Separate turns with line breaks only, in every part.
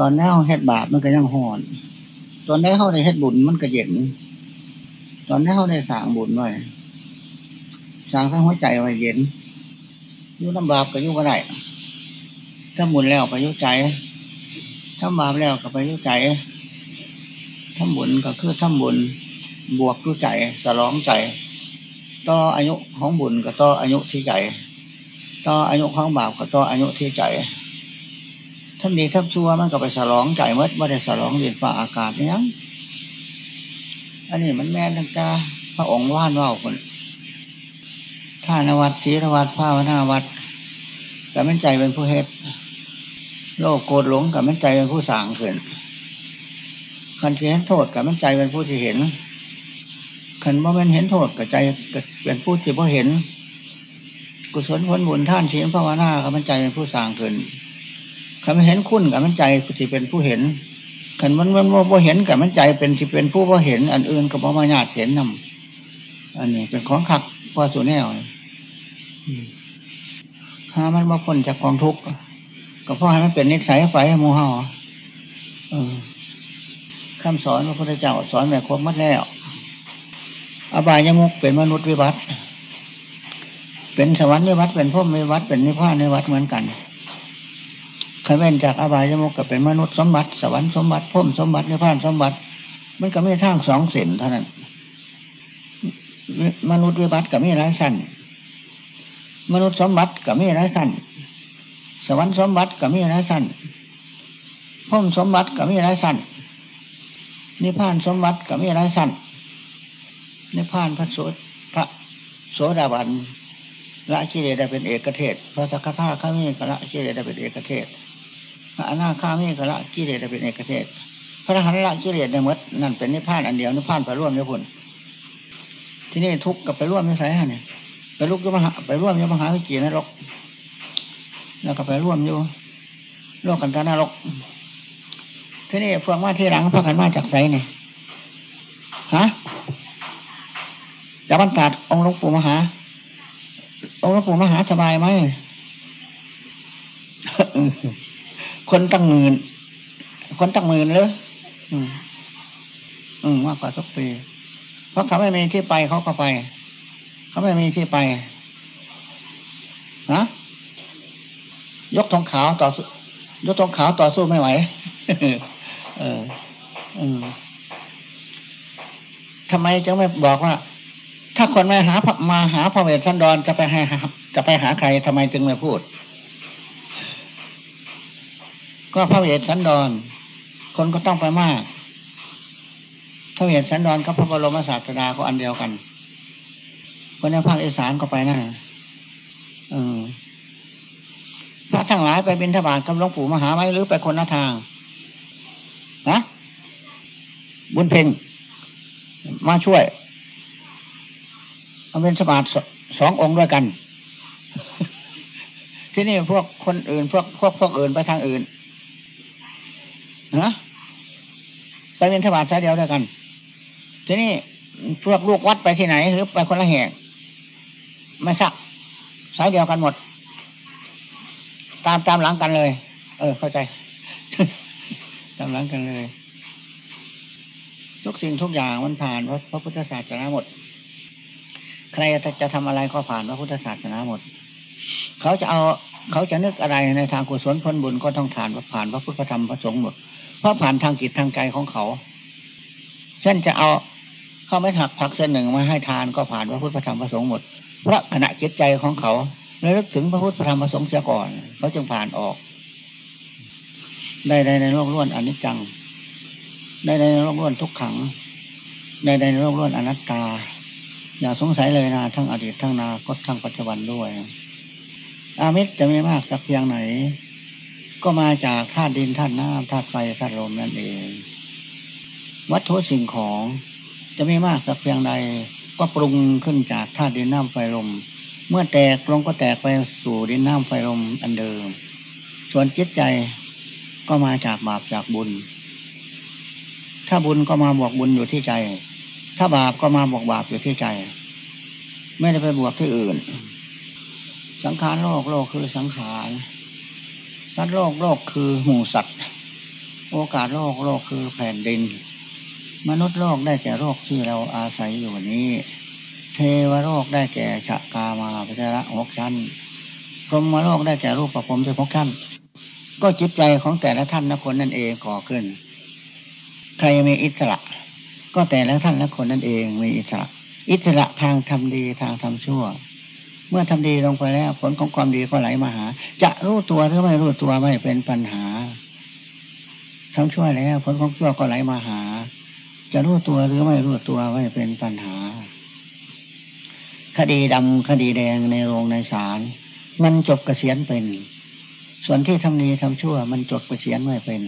ตอนนี้เขาเฮ็ดบาปมันก็ยังห่อน ตอนนี้เขาได้เฮ็ดบุญมันก็เย็น ตอนนี้เขาได้สร้างบุญไว้สร้างทั้งหัวใจไว้เย็นยุ่น้ำบาปก็ยุ่ก็ได้ถ้าบุญแล้วก็ยุ่ใจถ้าบาปแล้วก็ไปยุ่ใจถ้าบุญก็คือถ้าบุญบวกยุ่ใจสลองใจต่ออายุของบุญก็ต่ออายุที่ใจต่ออายุของบาปก็ต่ออายุที่ใจ ถ้าดีถ้าชั่วมันก็ไปสลองใจเมื่อไม่ได้สลองเรียนฝ่าอากาศเนี่ยอันนี้มันแม่ตั้งแต่พระองค์ว่านว่าคนท่านวัดศีลวัดภาวนาวัดแต่ไม่ใจเป็นผู้เฮ็ดโลกโกรธหลงกับไม่ใจเป็นผู้สั่งขึ้นคันที่เห็นโทษกับไม่ใจเป็นผู้ที่เห็นคันว่ามันเห็นโทษกับใจเป็นผู้ที่พอเห็น กุศลผลบุญท่านที่ภาวนากับมันใจเป็นผู้สั่งขึ้น คันไม่เห็นคุณกับมันใจที่เป็นผู้เห็นขันมันมันว่าเห็นกับมันใจเป็นที่เป็นผู้ว่าเห็น อันอื่นกับมาญาติเห็นนำอันนี้เป็นของขักพอสุแนวหามันมาพ้นจากกองทุกข์ก็เพราะให้มันเป็นนิสัยไฟโมหะคำสอนพระพุทธเจ้าสอนแบบครบมัดแล้ว อบายยมุกเป็นมนุษย์วิบัติเป็นสวรรค์วิบัติเป็นพรหมวิบัติเป็นนิพพานวิบัติเหมือนกัน ใครเว้นจากอบายยมุกก็เป็นมนุษย์สมบัติ สวรรค์สมบัติพุ่มสมบัตินิพพานสมบัติ มันก็ไม่ทางสองเส้นเท่านั้น มนุษย์วิบัติก็มีหลายสั้นมนุษย์สมบัติก็มีหลายสั้นสวรรค์สมบัติก็มีหลายสั้นพุ่มสมบัติก็มีหลายสั้นนิพพานสมบัติก็มีหลายสั้นนิพพานพระโสพระโสดาบันละกิเลสได้เป็นเอกเทศพระสักขะข้ามีละกิเลสได้เป็นเอกเทศ พระอนาคามีกละกิเลสเป็นเอกเทศพระอรหันต์ละกิเลสในมดนั่นเป็นนิพพานอันเดียวนิพพานไปร่วมด้วยผลที่นี่ทุกข์กับไปร่วมไม่ใช่ฮะเนี่ยไปลุกยมหาไปร่วมยมหาวิจีนรก แล้วก็ไปร่วมอยู่ร่วมกันตานรกที่นี่พวกมาที่หลังพากันมาจากไสเนี่ยฮะจากบรรดาองค์หลวงปู่มหา องค์หลวงปู่มหาสบายไหม คนตั้งหมื่น คนตั้งหมื่นเลยอืม อืมมากกว่าทุกปี เพราะเขาไม่มีที่ไปเขาก็ไป เขาไม่มีที่ไปนะยกทองขาวต่อ ยกทองขาวต่อสู้ไม่ไหวเอออทำไมจึงไม่บอกว่า ถ้าคนมาหามาหาพระเวสสันดรจะไปหาจะไปหาใครทำไมจึงไม่พูด ก็พระเวสสันดร คนก็ต้องไปมากพระเวสสันดรกับพระบรมศาสดาก็อันเดียวกันคนในภาคอีสานก็ไปนั่นเออพระทั้งหลายไปบินทบาทกับหลวงปู่มหาไหมหรือไปคนละทางนะบุญเพ่งมาช่วยเอาเป็นสมาธิสององค์ด้วยกัน ที่นี่พวกคนอื่น พวกพวกพวกอื่นไปทางอื่น นะไปเป็นทบาทสายเดียวด้วยกัน ทีนี้พวกลูกวัดไปที่ไหน หรือไปคนละแห่งไม่สักสายเดียวกันหมด ตามตามหลังกันเลย เออ เข้าใจ ตามหลังกันเลย ทุกสิ่งทุกอย่างมันผ่านพระพุทธศาสนาหมด ใครจะทำอะไรก็ผ่านพระพุทธศาสนาหมด เขาจะเอาเขาจะนึกอะไรในทางกุศลผลบุญก็ต้องผ่านผ่านพระพุทธธรรมพระสงฆ์หมด เพราะผ่านทางจิตทางใจของเขา เช่นจะเอาเขาไม่ถักผักเส้นหนึ่งมาให้ทานก็ผ่านพระพุทธธรรมพระสงฆ์หมด เพราะขณะจิตใจของเขาระลึกถึงพระพุทธธรรมพระสงฆ์เสียก่อนเขาจึงผ่านออก ได้ในในโลกล้วนอนิจจัง ได้ในโลกล้วนทุกขัง ได้ในโลกล้วนอนัตตา อย่าสงสัยเลยนะทั้งอดีตทั้งนาคตทั้งปัจจุบันด้วยอามิตรจะไม่มากสักเพียงไหน ก็มาจากธาตุดินธาตุน้ำธาตุไฟธาตุลมนั่นเอง วัตถุสิ่งของจะไม่มากสักเพียงใดก็ปรุงขึ้นจากธาตุดินน้ำไฟลม เมื่อแตกลงก็แตกไปสู่ดินน้ำไฟลมอันเดิม ส่วนจิตใจก็มาจากบาปจากบุญ ถ้าบุญก็มาบวกบุญอยู่ที่ใจ ถ้าบาปก็มาบวกบาปอยู่ที่ใจ ไม่ได้ไปบวกที่อื่น สังขารโลกโลกคือสังขาร สัตว์โลกโลกคือหมูสัตว์ โอกาสโลกโลกคือแผ่นดิน มนุษย์โลกได้แก่โลกที่เราอาศัยอยู่นี้ เทวโลกได้แก่ฉะกามาพิจระหกชั้นพรหมโลกได้แก่รูปประพรมที่หกชั้นก็จิตใจของแต่ละท่านละคนนั่นเองก่อขึ้น ใครมีอิสระ ก็แต่ละท่านละคนนั่นเองมีอิสระ อิสระทางทำดีทางทำชั่ว เมื่อทำดีลงไปแล้ว ผลของความดีก็ไหลมาหา จะรู้ตัวหรือไม่รู้ตัวไม่เป็นปัญหาทำชั่วแล้ว ผลของชั่วก็ไหลมาหา จะรู้ตัวหรือไม่รู้ตัวไม่เป็นปัญหา คดีดำคดีแดงในโรงในศาลมันจบเกษียณเป็น ส่วนที่ทำดีทำชั่ว มันจบเกษียณไม่เป็น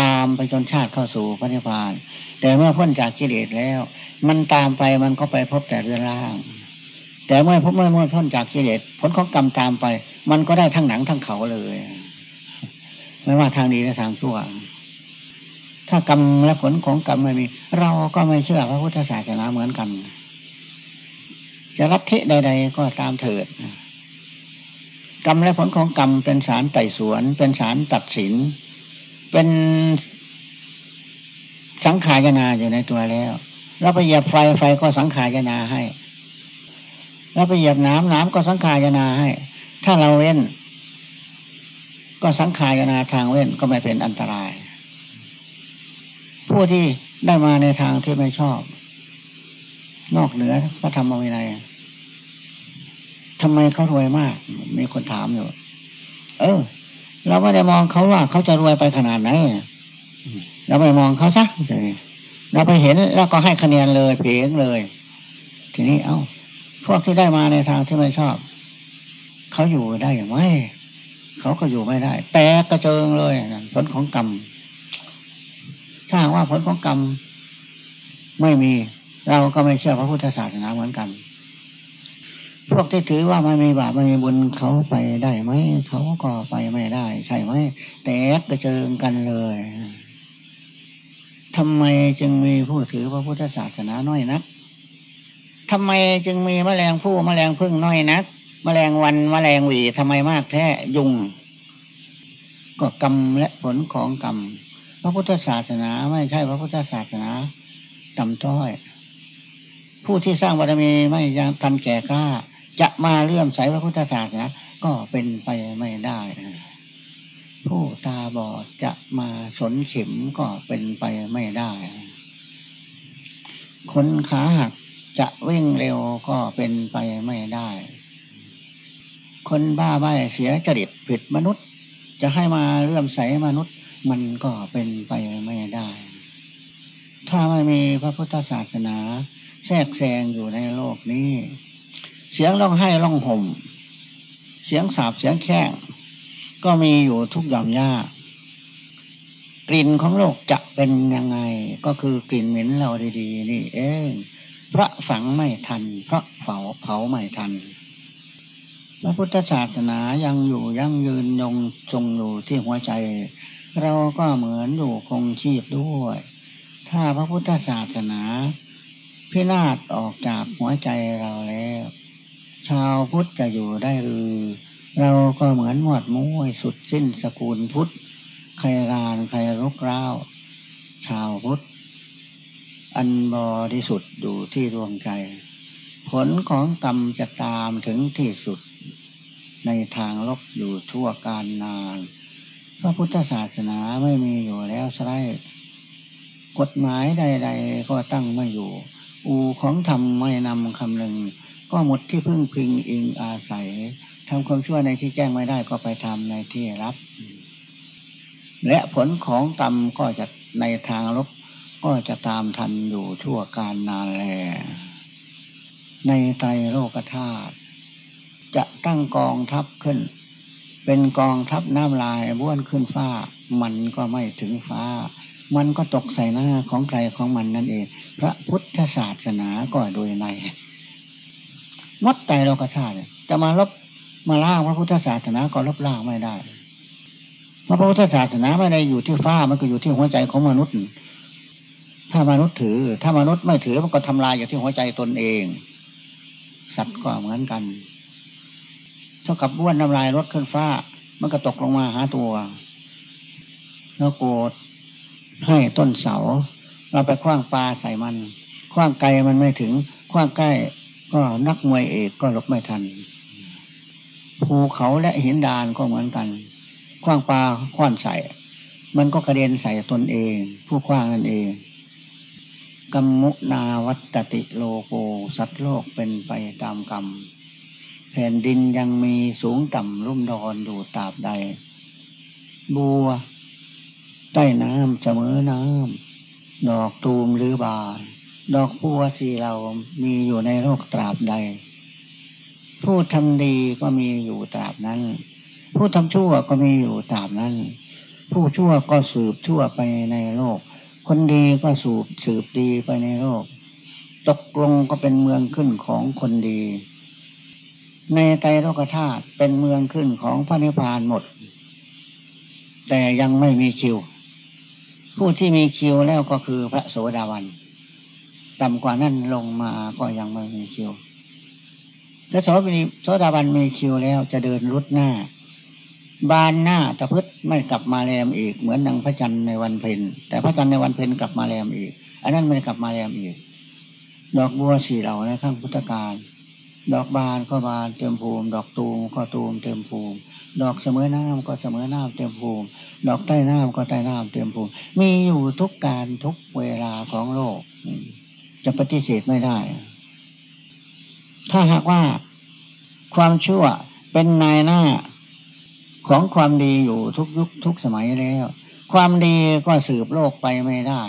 ตามไปจนชาติเข้าสู่พระนิพพาน แต่เมื่อพ้นจากกิเลสแล้ว มันตามไปมันก็ไปพบแต่เรื่องล่าง แต่เมื่อพบเมื่อเมื่อพ้นจากกิเลสผลของกรรมตามไป มันก็ได้ทั้งหนังทั้งเขาเลย ไม่ว่าทางดีและทางชั่ว ถ้ากรรมและผลของกรรมไม่มี เราก็ไม่เชื่อพระพุทธศาสนาเหมือนกัน จะรับเทใด ๆ ก็ตามเถิดกรรมและผลของกรรมเป็นสารไต่สวน เป็นสารตัดสิน เป็นสังขารนาอยู่ในตัวแล้วเราไปเหยียบไฟไฟก็สังขารนาให้ เราไปเหยียบน้ำน้ำก็สังขารนาให้ ถ้าเราเว้น ก็สังขารนาทางเว้นก็ไม่เป็นอันตราย ผู้ที่ได้มาในทางที่ไม่ชอบ นอกเหนือพระธรรมวินัยทำไมเขารวยมาก มีคนถามอยู่ เออ เราไม่ได้มองเขาว่าเขาจะรวยไปขนาดไหนเราไม่มองเขาซะเราไปเห็นแล้วก็ให้คะแนนเลยเพลงเลย ทีนี้เอา้า พวกที่ได้มาในทางที่ไม่ชอบ เขาอยู่ได้อย่างไรเขาก็อยู่ไม่ได้ แต่กระเจิงเลยผลของกรรมถ้าว่าผลของกรรมไม่มี เราก็ไม่เชื่อพระพุทธศาสนาเหมือนกัน พวกที่ถือว่าไม่มีบาปไม่มีบุญเขาไปได้ไหมเขาก็ไปไม่ได้ ใช่ไหมแต่กระเจิงกันเลยทำไมจึงมีผู้ถือพระพุทธศาสนาน้อยนัก ทำไมจึงมีแมลงผู้แมลงพึ่งน้อยนัก แมลงวันแมลงหวีทำไมมากแท้ยุง ก็กรรมและผลของกรรมพระพุทธศาสนาไม่ใช่พระพุทธศาสนาต่ำต้อย ผู้ที่สร้างบารมีไม่ยังทันแก่กล้า จะมาเลื่อมใสพระพุทธศาสนาก็เป็นไปไม่ได้ผู้ตาบอดจะมาสนเข็มก็เป็นไปไม่ได้ คนขาหัก จะวิ่งเร็วก็เป็นไปไม่ได้ คนบ้าใบเสียจริตผิดมนุษย์ จะให้มาเลื่อมใสมนุษย์ มันก็เป็นไปไม่ได้ ถ้าไม่มีพระพุทธศาสนา แทรกแซงอยู่ในโลกนี้ เสียงร้องไห้ร้องห่ม เสียงสาบเสียงแช่งก็มีอยู่ทุกย่างยากกลิ่นของโลกจะเป็นยังไง ก็คือกลิ่นเหม็นเราดีๆนี่เอง พระฝังไม่ทัน พระเผาเผาไม่ทัน พระพุทธศาสนายังอยู่ยั่งยืนยงทรงอยู่ที่หัวใจ เราก็เหมือนอยู่คงชีพด้วย ถ้าพระพุทธศาสนาพินาศออกจากหัวใจเราแล้ว ชาวพุทธจะอยู่ได้หรือ เราก็เหมือนหมวดมุ้ยสุดสิ้นสกุลพุทธใครรานใครรุกร้าว ชาวพุทธ อันบริสุทธิ์อยู่ที่ดวงใจ ผลของกรรมจะตามถึงที่สุด ในทางลบอยู่ทั่วการนาน พระพุทธศาสนาไม่มีอยู่แล้วใช่กฎหมายใด ๆ ก็ตั้งไม่อยู่ อูของธรรมไม่นำคำหนึ่งก็หมดที่พึ่งพิงอิงอาศัยทำความชั่วในที่แจ้งไม่ได้ก็ไปทำในที่รับ และผลของกรรมก็จะในทางลบ ก็จะตามทันอยู่ทั่วการนานแล ในไตรโลกธาตุจะตั้งกองทัพขึ้น เป็นกองทัพน้ำลายบ้วนขึ้นฟ้า มันก็ไม่ถึงฟ้า มันก็ตกใส่หน้าของใครของมันนั่นเอง พระพุทธศาสนาก็โดยในมดไตรโลกธาตุจะมาลบมาล่าพระพุทธศาสนาก็ลบล้าไม่ได้พระพุทธศาสนาไม่ได้อยู่ที่ฟ้ามันก็อยู่ที่หัวใจของมนุษย์ ถ้ามนุษย์ถือ ถ้ามนุษย์ไม่ถือมันก็ทำลายอยู่ที่หัวใจตนเอง สัตว์ก็เหมือนกัน เท่ากับบ้วนน้ำลายรถขึ้นฟ้า มันก็ตกลงมาหาตัวแล้วโกรธให้ต้นเสา เราไปคว้างปลาใส่มัน คว้างไกลมันไม่ถึง คว้างใกล้ก็นักมวยเอกก็หลบไม่ทัน ภูเขาและหินดานก็เหมือนกัน คว้างปลาคว้านใส่ มันก็กระเด็นใส่ตนเอง ผู้คว้างนั่นเอง กรรมุนาวัตติโลโกสัตว์โลกเป็นไปตามกรรม แผ่นดินยังมีสูงต่ำรุ่มดอนอยู่ตราบใด บัว ใต้น้ำเสมอน้ำ ดอกตูมหรือบานดอกบัวที่เรามีอยู่ในโลกตราบใด ผู้ทำดีก็มีอยู่ตราบนั้น ผู้ทำชั่วก็มีอยู่ตราบนั้น ผู้ชั่วก็สืบชั่วไปในโลก คนดีก็สูบสืบดีไปในโลก ตกลงก็เป็นเมืองขึ้นของคนดี ในไตรโลกธาตุเป็นเมืองขึ้นของพระนิพพานหมด แต่ยังไม่มีคิว ผู้ที่มีคิวแล้วก็คือพระโสดาวันต่ำกว่านั้นลงมาก็ยังไม่มีคิว และโสดาบันมีคิวแล้วจะเดินรุดหน้า บานหน้าตะพึดไม่กลับมาแรมอีก เหมือนนางพระจันทร์ในวันเพ็ญแต่พระจันทร์ในวันเพ็ญกลับมาแรมอีก อันนั้นไม่กลับมาแรมอีก ดอกบัวสีเหล่าในข้างพุทธการดอกบานก็บานเต็มภูมิ ดอกตูมก็ตูมเต็มภูมิ ดอกเสมอน้ำก็เสมอน้ำเต็มภูมิ ดอกใต้น้ำก็ใต้น้ำเต็มภูมิ มีอยู่ทุกการทุกเวลาของโลก จะปฏิเสธไม่ได้ ถ้าหากว่าความชั่วเป็นนายหน้า ของความดีอยู่ทุกยุคทุกสมัยแล้ว ความดีก็สืบโลกไปไม่ได้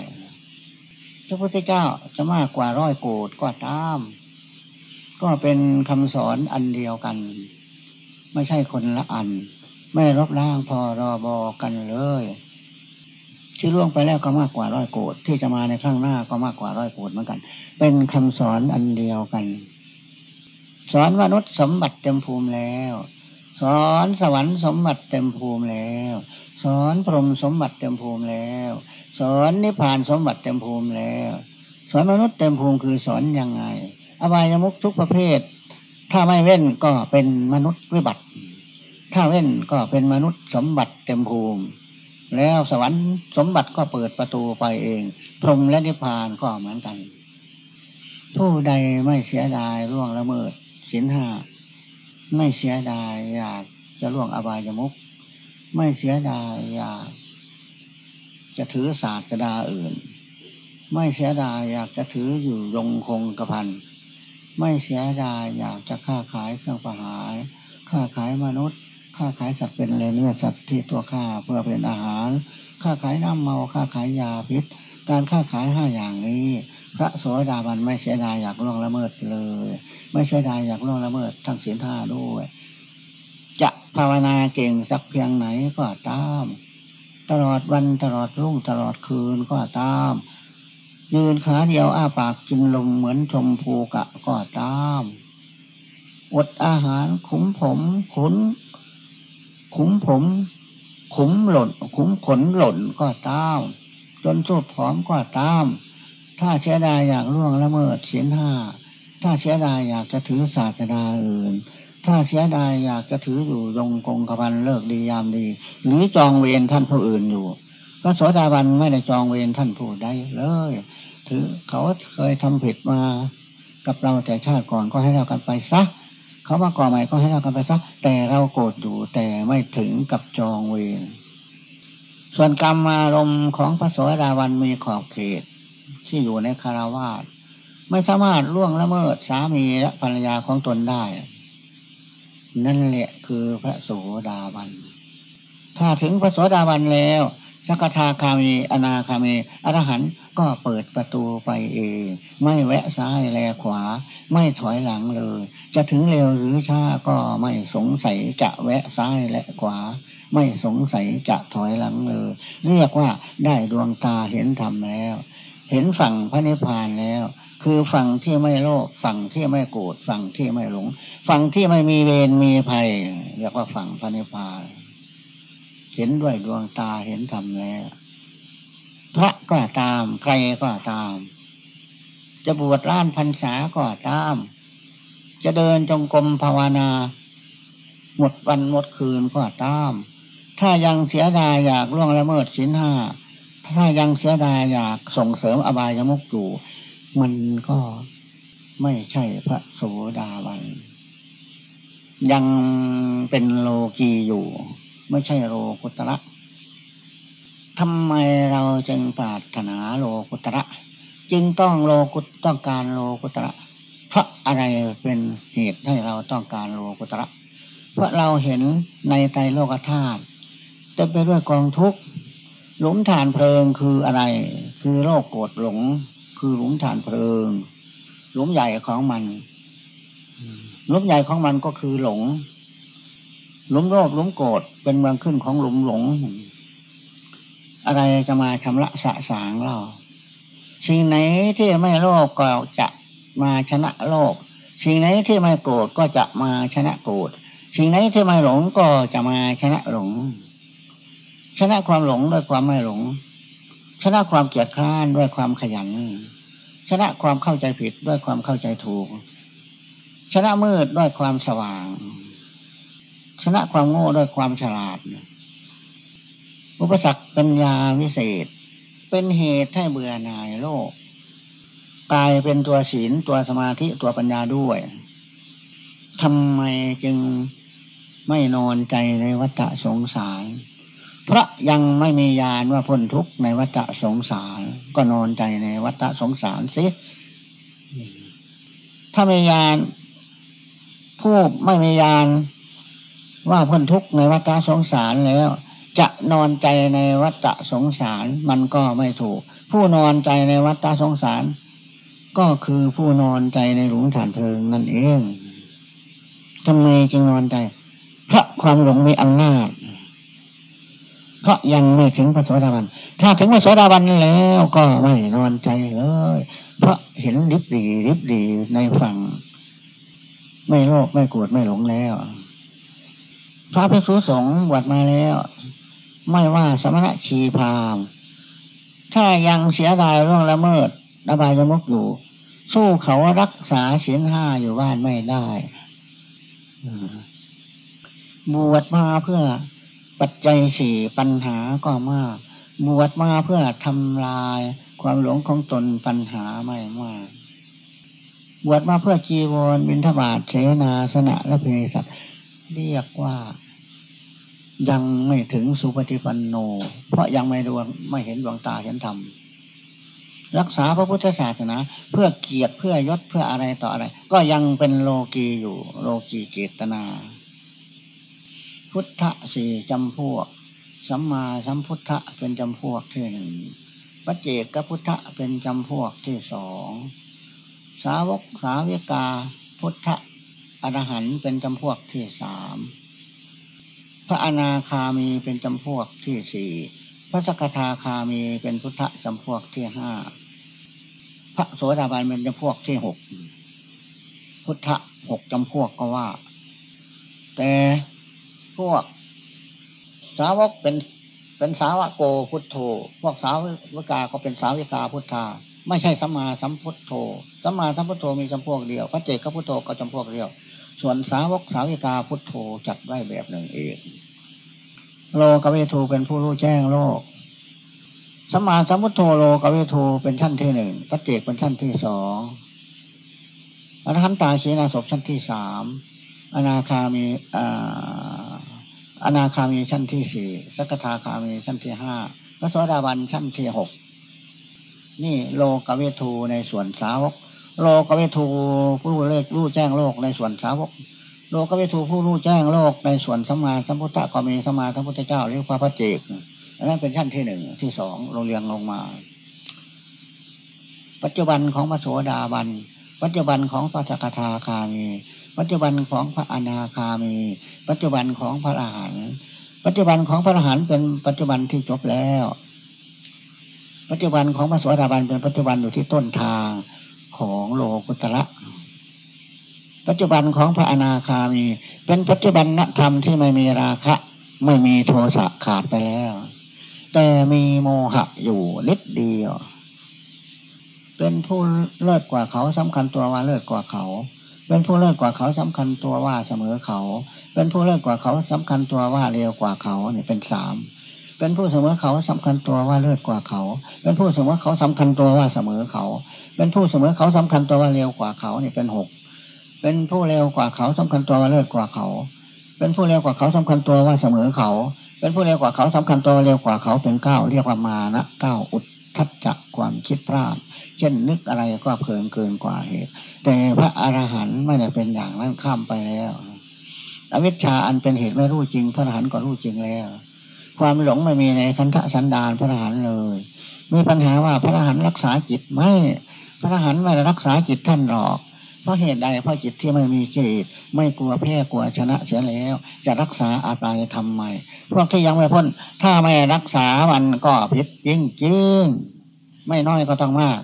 พระพุทธเจ้าจะมากกว่าร้อยโกดก็ตาม ก็เป็นคำสอนอันเดียวกัน ไม่ใช่คนละอัน ไม่รบล้างพอรอบอกันเลยที่ล่วงไปแล้วก็มากกว่าร้อยโกดที่จะมาในข้างหน้าก็มากกว่าร้อยโกดเหมือนกัน เป็นคำสอนอันเดียวกัน สอนมนุษย์สมบัติเต็มภูมิแล้ว สอนสวรรค์สมบัติเต็มภูมิแล้ว สอนพรหมสมบัติเต็มภูมิแล้ว สอนนิพพานสมบัติเต็มภูมิแล้ว สอนมนุษย์เต็มภูมิคือสอนยังไง อบายมุกทุกประเภท ถ้าไม่เว้นก็เป็นมนุษย์วิบัติ ถ้าเว้นก็เป็นมนุษย์สมบัติเต็มภูมิ แล้วสวรรค์สมบัติก็เปิดประตูไปเอง พรหมและนิพพานก็เหมือนกัน ผู้ใดไม่เสียดายร่วงละเมิดสินห้า ไม่เสียดายอยากจะล่วงอบายมุกไม่เสียดายอยากจะถือศาสตร์ดาอื่น ไม่เสียดายอยากจะถืออยู่ยงคงกระพัน ไม่เสียดายอยากจะค้าขายเครื่องประหาร ค้าขายมนุษย์ ค้าขายสัตว์เป็นเลเนื้อสัตว์ที่ตัวข้าเพื่อเป็นอาหาร ค้าขายน้ำเมา ค้าขายยาพิษ การค้าขายห้าอย่างนี้ พระโสดาบันไม่เสียดายอยากล่วงละเมิดเลย ไม่เสียดายอยากล่วงละเมิดทั้งศีลท่าด้วย จะภาวนาเก่งสักเพียงไหนก็ตาม ตลอดวันตลอดรุ่งตลอดคืนก็ตาม ยืนขาเดียวอ้าปากกินลมเหมือนชมพูกะก็ตามอดอาหารขุมผมขุนขุมผม ขุมหล่น ขุมขนหล่นก็ตาม จนสุดผอมก็ตาม ถ้าเสียดายอยากล่วงละเมิดเสียนห้า ถ้าเสียดายอยากจะถือศาสนาอื่น ถ้าเสียดายอยากจะถืออยู่ยงกงกพันเลิกดียามดี หรือจองเวรท่านผู้อื่นอยู่พระโสดาบันไม่ได้จองเวรท่านผู้ใดเลย ถือเขาเคยทำผิดมากับเราแต่ชาติก่อนก็ให้เรากันไปซะเขามาก่อใหม่ก็ให้เรากันไปซะแต่เราโกรธอยู่แต่ไม่ถึงกับจองเวรส่วนกรรมอารมณ์ของพระโสดาบันมีขอบเขต ที่อยู่ในคาราวาสไม่สามารถล่วงละเมิดสามีและภรรยาของตนได้ นั่นแหละคือพระโสดาบัน ถ้าถึงพระโสดาบันแล้วสักทาคามีอนาคามีอรหันต์ก็เปิดประตูไปเอง ไม่แวะซ้ายแลขวา ไม่ถอยหลังเลย จะถึงเร็วหรือช้าก็ไม่สงสัยจะแวะซ้ายและขวา ไม่สงสัยจะถอยหลังเลย เรียกว่าได้ดวงตาเห็นธรรมแล้ว เห็นฝั่งพระนิพพานแล้ว คือฝั่งที่ไม่โลภฝั่งที่ไม่โกรธฝั่งที่ไม่หลง ฝั่งที่ไม่มีเวรมีภัยเรียกว่าฝั่งพระนิพพาน เห็นด้วยดวงตาเห็นธรรมแล้ว พระก็ตามใครก็ตาม จะบวชล้านพรรษาก็ตาม จะเดินจงกรมภาวนา หมดวันหมดคืนก็ตาม ถ้ายังเสียดายอยากล่วงละเมิดสินห้า ถ้ายังเสียดายอยากส่งเสริมอบายมุกอยู่ มันก็ไม่ใช่พระโสดาบัน ยังเป็นโลกีอยู่ ไม่ใช่โลกุตระทำไมเราจึงปรารถนาโลกุตระ จึงต้องโลกุตต้องการโลกุตระ เพราะอะไรเป็นเหตุให้เราต้องการโลกุตระ เพราะเราเห็นในใจโลกธาตุเต็มไปด้วยกองทุกข์ หลุมฐานเพลิงคืออะไร คือโลกโกรธหลง คือหลุมฐานเพลิง หลุมใหญ่ของมันหลุมใหญ่ของมันก็คือหลง หลุมโลภหลุมโกรธเป็นเมืองขึ้นของหลุมหลง อะไรจะมาชำระสะสางเราสิ่งไหนที่ไม่โลภก็จะมาชนะโลภสิ่งไหนที่ไม่โกรธก็จะมาชนะโกรธสิ่งไหนที่ไม่หลงก็จะมาชนะหลง ชนะความหลงด้วยความไม่หลง ชนะความเกียดคร้านด้วยความขยัน ชนะความเข้าใจผิดด้วยความเข้าใจถูก ชนะมืดด้วยความสว่าง ชนะความโง่ด้วยความฉลาด อุปสรรคปัญญาวิเศษ เป็นเหตุให้เบื่อหน่ายโลกกลายเป็นตัวศีลตัวสมาธิตัวปัญญาด้วยทำไมจึงไม่นอนใจในวัฏสงสาร พระยังไม่มียานว่าพ้นทุกข์ในวัฏสงสาร ก็นอนใจในวัฏสงสารสิถ้ามียานผู้ไม่มียานว่าพ้นทุกข์ในวัฏสงสารแล้ว จะนอนใจในวัฏสงสารมันก็ไม่ถูก ผู้นอนใจในวัฏสงสาร ก็คือผู้นอนใจในหลุมฐานเพลิงนั่นเองทำไมจึงนอนใจ เพราะความหลงมีอำนาจ เพราะยังไม่ถึงพระโสดาบัน ถ้าถึงพระโสดาบันแล้วก็ไม่นอนใจเลย เพราะเห็นริบดีริบดีในฝั่ง ไม่โลภไม่โกรธไม่หลงแล้ว พระภิกษุสงฆ์บวชมาแล้ว ไม่ว่าสมณะชีพามถ้ายังเสียดายร่องละเมิดระบายมุกอยู่ สู้เขารักษาศีลห้าอยู่บ้านไม่ได้บวชมาเพื่อ ปัจจัยสี่ปัญหาก็มาก บวชมาเพื่อทำลายความหลงของตนปัญหาไม่มาก บวชมาเพื่อจีวรบิณฑบาตเสนาสนะและเพศัตเรียกว่ายังไม่ถึงสุปฏิปันโน เพราะยังไม่ดวงไม่เห็นดวงตาเห็นธรรมรักษาพระพุทธศาสนาเพื่อเกียรติเพื่อยศเพื่ออะไรต่ออะไร ก็ยังเป็นโลกีอยู่ โลกีเกตนา พุทธสี่จำพวก สัมมาสัมพุทธะเป็นจำพวกที่หนึ่งปัจเจกพุทธะเป็นจำพวกที่สองสาวกสาวิกาพุทธะอรหันเป็นจำพวกที่สามพระอนาคามีเป็นจำพวกที่สี่พระสกทาคามีเป็นพุทธะจำพวกที่ห้าพระโสดาบันเป็นจำพวกที่หกพุทธะหกจำพวกก็ว่า แต่ พวก สาวกเป็นเป็นสาวกโกพุทโธ พวกสาววิกาก็เป็นสาวิกาพุทธา ไม่ใช่สัมมาสัมพุทโธสัมมาสัมพุทโธมีจำพวกเดียวพระเจกพุทโธก็จำพวกเดียว ส่วนสาวกสาวิกาพุทโธจัดไว้แบบหนึ่งเองโลกเวทูเป็นผู้รู้แจ้งโลกสัมมาสัมพุทโธโลกเวทูเป็นชั้นที่หนึ่งพระเจกเป็นชั้นที่สองอรหันตาเสนาศพชั้นที่สามอนาคามีอ่า อนาคามีชั้นที่สี่สักทาคามีชั้นที่ห้าพระสวสดาบันชั้นที่หกนี่โลกเวทูในส่วนสาวก โลกเวทูผู้เลขรู้แจ้งโลกในส่วนสาวก โลกเวทูผู้รู้แจ้งโลกในส่วนสมาสัมพุทธะก็มีสมาสัมพุทธเจ้าเรียกว่าพระเจกอันนั้นเป็นชั้นที่หนึ่งที่สองลงเรียงลงมา ปัจจุบันของพระโสดาบัน ปัจจุบันของพระสกทาคามี ปัจจุบันของพระอนาคามี ปัจจุบันของพระอรหันต์ปัจจุบันของพระอรหันต์เป็นปัจจุบันที่จบแล้ว ปัจจุบันของพระสวัสดิบาลเป็นปัจจุบันอยู่ที่ต้นทางของโลกุตระ ปัจจุบันของพระอนาคามี เป็นปัจจุบันธรรมที่ไม่มีราคะ ไม่มีโทสะขาดไปแล้ว แต่มีโมหะอยู่นิดเดียว เป็นผู้เลิศกว่าเขาสำคัญตัวว่าเลิศกว่าเขา เป็นผู้เลิศกว่าเขาสำคัญตัวว่าเสมอเขา เป็นผู้เลิศกว่าเขาสำคัญตัวว่าเร็วกว่าเขาเนี่ยเป็นสามเป็นผู้เสมอเขาสำคัญตัวว่าเลิศกว่าเขา เป็นผู้เสมอเขาสำคัญตัวว่าเสมอเขา เป็นผู้เสมอเขาสำคัญตัวว่าเร็วกว่าเขาเนี่ยเป็นหกเป็นผู้เร็วกว่าเขาสำคัญตัวว่าเลิศกว่าเขา เป็นผู้เร็วกว่าเขาสำคัญตัวว่าเสมอเขา เป็นผู้เร็วกว่าเขาสำคัญตัวเร็วกว่าเขาเป็นเก้าเรียกว่ามานะเก้าอุด ทัดจักความคิดพลาด เช่นนึกอะไรก็เพลินเกินกว่าเหตุ แต่พระอรหันต์ไม่ได้เป็นอย่างนั้นข้ามไปแล้ว อวิชชาอันเป็นเหตุไม่รู้จริง พระอรหันต์ก็รู้จริงแล้ว ความหลงไม่มีในคันธสันดานพระอรหันต์เลย มีปัญหาว่าพระอรหันต์รักษาจิตไม่ พระอรหันต์ไม่รักษาจิตท่านหรอก เพราะเหตุใดเพราะจิตที่ไม่มีจิตไม่กลัวแพ้กลัวชนะเสียแล้ว จะรักษาอะไรทำไมพวกที่ยังไม่พ้น ถ้าไม่รักษามันก็ผิดจริงจริงไม่น้อยก็ต้องมาก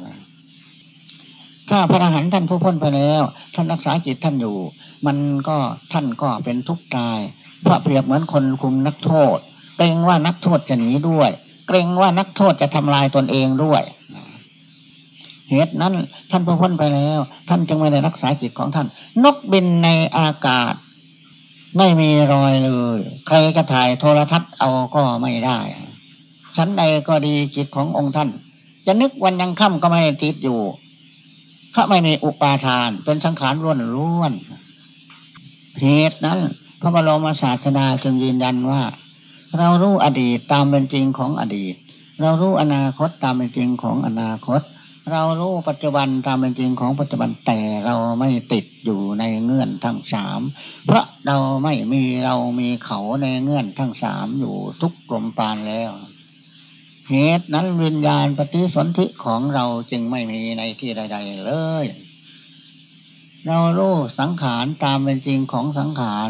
ถ้าพระอรหันต์ท่านผู้พ้นไปแล้ว ท่านรักษาจิตท่านอยู่ มันก็ท่านก็เป็นทุกข์กายเพราะเปรียบเหมือนคนคุมนักโทษเกรงว่านักโทษจะหนีด้วย เกรงว่านักโทษจะทำลายตนเองด้วย เหตุนั้น ท่านผู้พ้นไปแล้ว ท่านจึงไม่ได้รักษาจิตของท่าน นกบินในอากาศ ไม่มีรอยเลย ใครจะถ่ายโทรทัศน์เอาก็ไม่ได้ ชั้นใดก็ดีจิตขององค์ท่าน จะนึกวันยังค่ำก็ไม่ติดอยู่เพราะไม่มีอุปาทาน เป็นสังขารล้วนล้วนเหตุนั้น พระบรมศาสดาจึงยืนยันว่า เรารู้อดีตตามเป็นจริงของอดีต เรารู้อนาคตตามเป็นจริงของอนาคต เรารู้ปัจจุบันตามเป็นจริงของปัจจุบันแต่เราไม่ติดอยู่ในเงื่อนทั้งสามเพราะเราไม่มีเรามีเขาในเงื่อนทั้งสามอยู่ทุกกลมปานแล้ว เหตุนั้นวิญญาณปฏิสนธิของเราจึงไม่มีในที่ใด ๆ เลย เรารู้สังขารตามเป็นจริงของสังขาร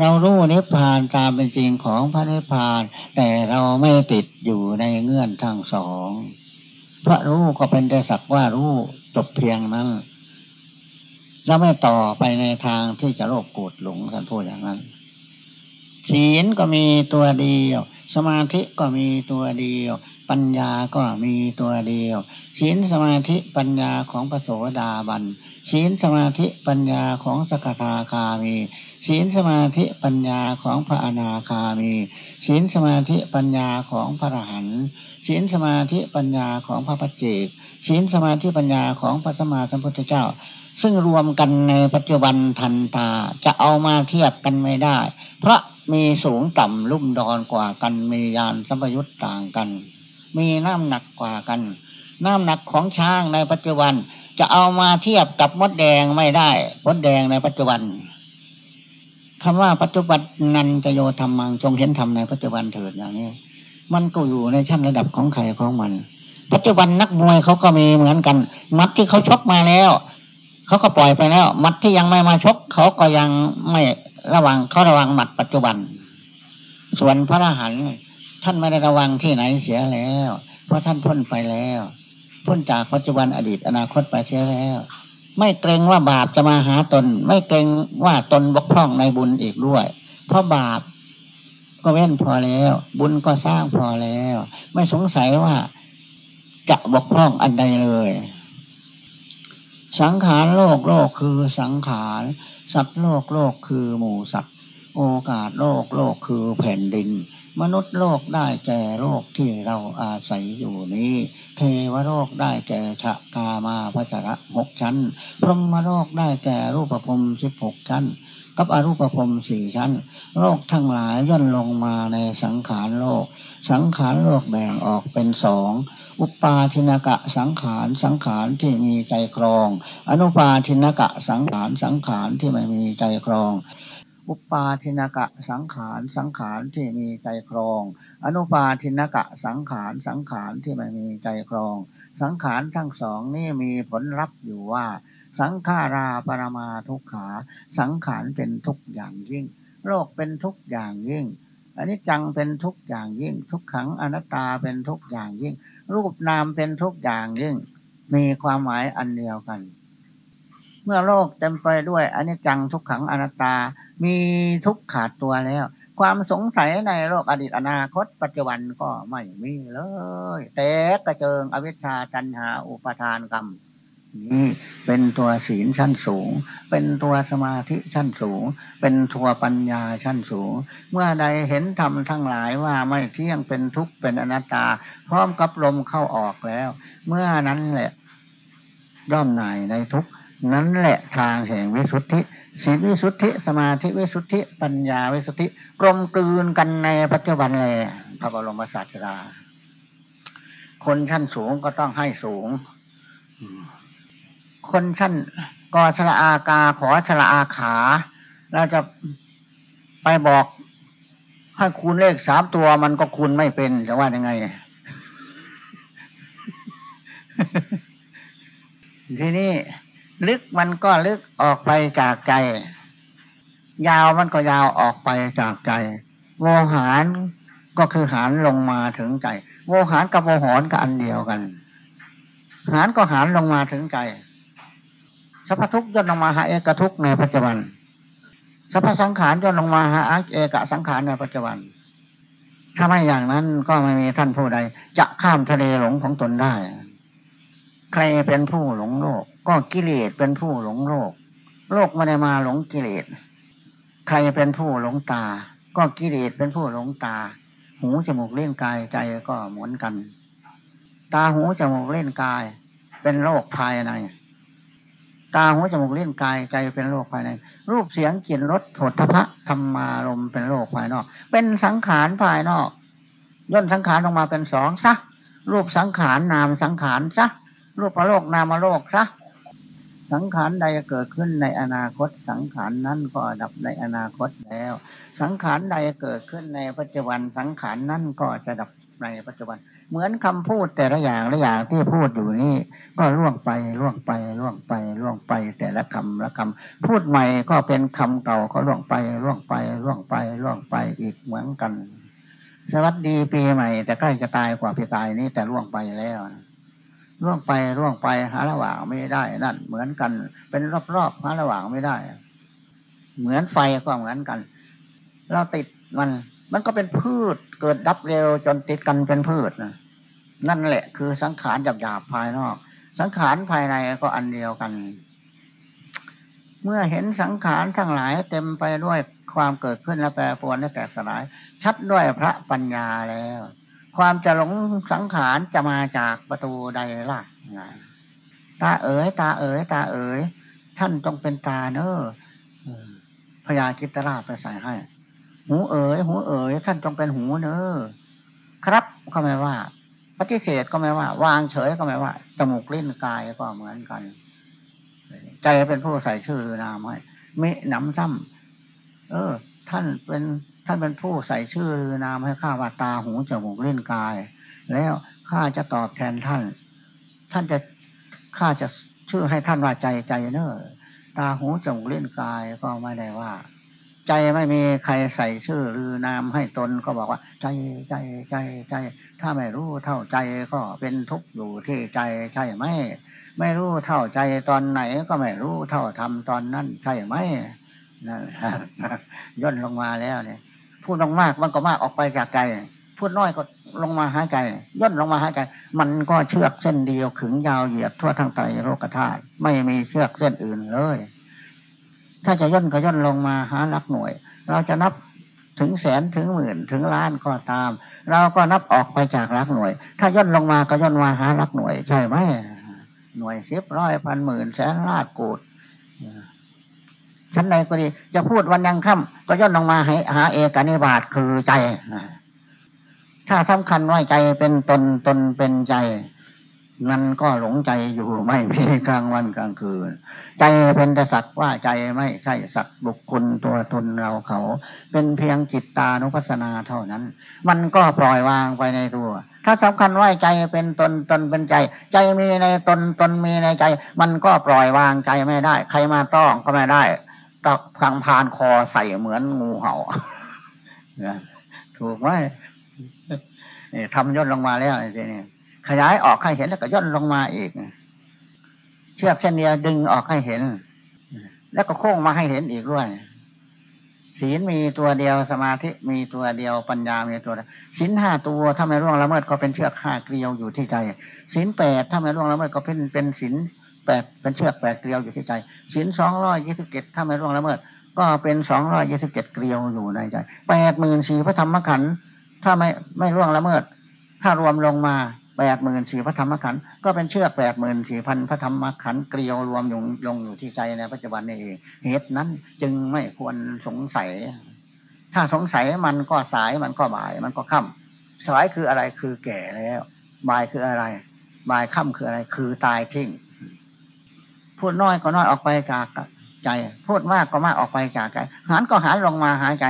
เรารู้นิพพานตามเป็นจริงของพระนิพพาน แต่เราไม่ติดอยู่ในเงื่อนทั้งสอง พระรู้ก็เป็นแต่สักว่ารู้จบเพียงนั้น แล้วไม่ต่อไปในทางที่จะโลภโกรธหลงท่านพูดอย่างนั้น ศีลก็มีตัวเดียว สมาธิก็มีตัวเดียว ปัญญาก็มีตัวเดียวศีลสมาธิปัญญาของพระโสดาบัน ศีลสมาธิปัญญาของสกทาคามีศีลสมาธิปัญญาของพระอนาคามีศีลสมาธิปัญญาของพระอรหันต์ศีลสมาธิปัญญาของพระปัจเจกศีลสมาธิปัญญาของพระสมมาสัมพุทธเจ้า ซึ่งรวมกันในปัจจุบันทันตาจะเอามาเทียบกันไม่ได้ เพราะมีสูงต่ำลุ่มดอนกว่ากันมียานสัมยุตต่างกัน มีน้ำหนักกว่ากัน น้ำหนักของช้างในปัจจุบัน จะเอามาเทียบกับมดแดงไม่ได้ มดแดงในปัจจุบันคำว่าปัจจุบันนันจะโยธรรมังจงเห็นธรรมในปัจจุบันเถิดอย่างนี้ มันก็อยู่ในชั้นระดับของใครของมัน ปัจจุบันนักมวยเขาก็มีเหมือนกัน มัดที่เขาชกมาแล้ว เขาก็ปล่อยไปแล้ว มัดที่ยังไม่มาชก เขาก็ยังไม่ระวังเขาระวังหมัดปัจจุบัน ส่วนพระอรหันต์ท่านไม่ได้ระวังที่ไหนเสียแล้ว เพราะท่านพ้นไปแล้ว พ้นจากปัจจุบันอดีตอนาคตไปเสียแล้ว ไม่เกรงว่าบาปจะมาหาตน ไม่เกรงว่าตนบกพร่องในบุญอีกด้วย เพราะบาปก็เว้นพอแล้ว บุญก็สร้างพอแล้ว ไม่สงสัยว่าจะบกพร่องอันใดเลย สังขารโลกโลกคือสังขารสัตว์โลกโลกคือหมูสัตว์ โอกาสโลกโลกคือแผ่นดิน มนุษย์โลกได้แก่โลกที่เราอาศัยอยู่นี้ เทวโลกได้แก่ชะกามาพระจระหกชั้น พรหมโลกได้แก่รูปภพสิบหกชั้น กับอรูปภพสี่ชั้น โลกทั้งหลายย่นลงมาในสังขารโลก สังขารโลกแบ่งออกเป็นสองอุปาทินกะสังขารสังขารที่มีใจครอง อนุปาทินกะสังขารสังขารที่ไม่มีใจครอง อุปาทินกะสังขารสังขารที่มีใจครอง อนุปาทินกะสังขารสังขารที่ไม่มีใจครอง สังขารทั้งสองนี่มีผลลัพธ์อยู่ว่า สังขาราปรมาทุกขา สังขารเป็นทุกอย่างยิ่ง โลกเป็นทุกอย่างยิ่งอันนี้จังเป็นทุกอย่างยิ่ง ทุกขังอนัตตาเป็นทุกอย่างยิ่ง รูปนามเป็นทุกอย่างยิ่ง มีความหมายอันเดียวกัน เมื่อโลกเต็มไปด้วยอันนี้จังทุกขังอนัตตา มีทุกขาดตัวแล้ว ความสงสัยในโลกอดีตอนาคต ปัจจุบันก็ไม่มีเลยแต่กระเจิงอวิชชาจันหาอุปทานกรรมนี่เป็นตัวศีลชั้นสูง เป็นตัวสมาธิชั้นสูง เป็นตัวปัญญาชั้นสูง เมื่อใดเห็นธรรมทั้งหลายว่าไม่เที่ยงเป็นทุกข์เป็นอนัตตา พร้อมกับลมเข้าออกแล้ว เมื่อนั้นแหละย่อมหน่ายในทุกนั้นแหละทางแห่งวิสุทธิ ศีลวิสุทธิสมาธิวิสุทธิปัญญาวิสุทธิกลมกลืนกันในปัจจุบันเลยพระบรมศาสดาคนชั้นสูงก็ต้องให้สูง คนชั้นกอชละอากาขอชละอาขาเราจะไปบอกให้คูณเลขสามตัวมันก็คูณไม่เป็นจะว่ายังไงทีนี้ ลึกมันก็ลึกออกไปจากใจ ยาวมันก็ยาวออกไปจากใจ โวหารก็คือหารลงมาถึงใจ โวหารกับโวหอนก็อันเดียวกัน หารก็หารลงมาถึงใจสัพพทุกย่นลงมาหาเอกทุกในปัจจุบันสัพพสังขารย่นลงมาหาเอกสังขารในปัจจุบัน ถ้าไม่อย่างนั้นก็ไม่มีท่านผู้ใด จะข้ามทะเลหลงของตนได้ ใครเป็นผู้หลงโลก ก็กิเลสเป็นผู้หลงโลก โลกไม่ได้มาหลงกิเลส ใครเป็นผู้หลงตา ก็กิเลสเป็นผู้หลงตา หูจมูกเล่นกายใจก็เหมือนกัน ตาหูจมูกเล่นกาย เป็นโรคภายใน ตาหัวจมูกเล่นกายใจเป็นโรคภายใน รูปเสียงกลิ่นรสโผฏฐะธรรมารมเป็นโรคภายนอก เป็นสังขารภายนอกย่นสังขารลงมาเป็นสองซะรูปสังขารนามสังขารซะ รูปโลกนามโลกซะสังขารใดเกิดขึ้นในอนาคต สังขารนั้นก็ดับในอนาคตแล้ว สังขารใดเกิดขึ้นในปัจจุบัน สังขารนั้นก็จะดับในปัจจุบัน เหมือนคำพูดแต่ละอย่างละอย่างที่พูดอยู่นี่ ก็ล่วงไปล่วงไปล่วงไปล่วงไปแต่ละคำละคำพูดใหม่ก็เป็นคำเก่าก็ล่วงไปล่วงไปล่วงไปล่วงไปอีกเหมือนกัน สวัสดีปีใหม่ แต่ใกล้จะตายกว่าปีตายนี้แต่ล่วงไปแล้ว ล่วงไปล่วงไปหาระหว่างไม่ได้ นั่น เหมือนกัน เป็นรอบๆหาระหว่างไม่ได้ เหมือนไฟก็เหมือนกัน เราติดมัน มันก็เป็นพืชเกิดดับเร็วจนติดกันเป็นพืชนะนั่นแหละ คือสังขารหยาบๆภายนอก สังขารภายในก็อันเดียวกัน เมื่อเห็นสังขารทั้งหลายเต็มไปด้วยความเกิดขึ้นและแปรปรวนและแตกสลาย ชัดด้วยพระปัญญาแล้ว ความจะหลงสังขารจะมาจากประตูใดล่ะตาเอ๋ยตาเอ๋ยตาเอ๋ยท่านต้องเป็นตาเนอพญาคิตราไปใส่ให้ หูเอ๋ยหูเอ๋ยท่านจงเป็นหูเนอครับก็ไม่ว่า ปฏิเสธก็ไม่ว่า วางเฉยก็ไม่ว่า จมูกลิ้นกายก็เหมือนกัน ใจเป็นผู้ใส่ชื่อหรือนามให้มิหนำซ้ำเออ ท่านเป็น ท่านเป็นผู้ใส่ชื่อหรือนามให้ข้าว่าตาหูจมูกลิ้นกาย แล้วข้าจะตอบแทนท่าน ท่านจะข้าจะชื่อให้ท่านว่าใจใจเนอตาหูจมูกลิ้นกายก็ไม่ได้ว่า ใจไม่มีใครใส่ชื่อหรือนามให้ตนก็บอกว่า ใจใจใจใจ ถ้าไม่รู้เท่าใจก็เป็นทุกข์อยู่ที่ใจใช่ไหมไม่รู้เท่าใจตอนไหนก็ไม่รู้เท่าทำตอนนั้นใช่ไหมนั่นย่นลงมาแล้วเนี่ย พูดลงมากมันก็มากออกไปจากใจพูดน้อยก็ลงมาหายใจย่นลงมาหายใจ มันก็เชือกเส้นเดียวขึงยาวเหยียดทั่วทั้งไตโลกธาตุไม่มีเชือกเส้นอื่นเลย ถ้าจะย่นก็ย่นลงมาหาหลักหน่วย เราจะนับถึงแสนถึงหมื่นถึงล้านก็ตาม เราก็นับออกไปจากหลักหน่วย ถ้าย่นลงมาก็ย่นมาหาหลักหน่วย ใช่ไหมหน่วยสิบร้อยพันหมื่นแสนล้านกูด ชั้นใดก็ดี จะพูดวันยังค่ำก็ย่นลงมาให้หาเอกนิบาตคือใจ ถ้าสำคัญว่าใจเป็นตนตนเป็นใจนั่นก็หลงใจอยู่ไม่มีกลางวันกลางคืน ใจเป็นแต่สักว่าใจไม่ใช่สักบุคคลตัวตนเราเขา เป็นเพียงจิตตานุปัสสนาเท่านั้น มันก็ปล่อยวางไปในตัวถ้าสำคัญว่าใจเป็นตนตนเป็นใจ ใจมีในตนตนมีในใจ มันก็ปล่อยวางใจไม่ได้ ใครมาต้องก็ไม่ได้ กับพังพานคอใส่เหมือนงูเห่าถูกไหมทำย่นลงมาแล้วทีนี้ขยายออกให้เห็นแล้วก็ย่นลงมาอีก เชือกเส้นเดียวดึงออกให้เห็น แล้วก็โค้งมาให้เห็นอีกด้วยศีลมีตัวเดียวสมาธิมีตัวเดียวปัญญามีตัวศีลห้าตัวถ้าไม่ร่วงละเมิดก็เป็นเชือกห้าเกลียวอยู่ที่ใจศีลแปดถ้าไม่ร่วงละเมิดก็เป็นเป็นศีล แปดเป็นเชือกแปดเกลียวอยู่ที่ใจศีลสองร้อยยี่สิบเจ็ดถ้าไม่ร่วงละเมิด ก็เป็นสองร้อยยี่สิบเจ็ดเกลียวอยู่ในใจแปดหมื่นสี่พระธรรมขันธ์ถ้าไม่ไม่ร่วงละเมิด ถ้ารวมลงมาแปดหมื่นสี่พระธรรมขันธ์ก็เป็นเชือกแปดหมื่นสี่พันพระธรรมขันธ์เกลียวรวมอยู่ลงอยู่ที่ใจในปัจจุบันนี่เองเหตุนั้นจึงไม่ควรสงสัย ถ้าสงสัยมันก็สายมันก็บ่าย มันก็ค่ำสายคืออะไรคือแก่แล้วบ่ายคืออะไรบ่ายค่ำคืออะไรคือตายทิ้ง พูดน้อยก็น้อยออกไปจากใจ พูดมากก็มากออกไปจากใจหานก็หานลงมาหายใจ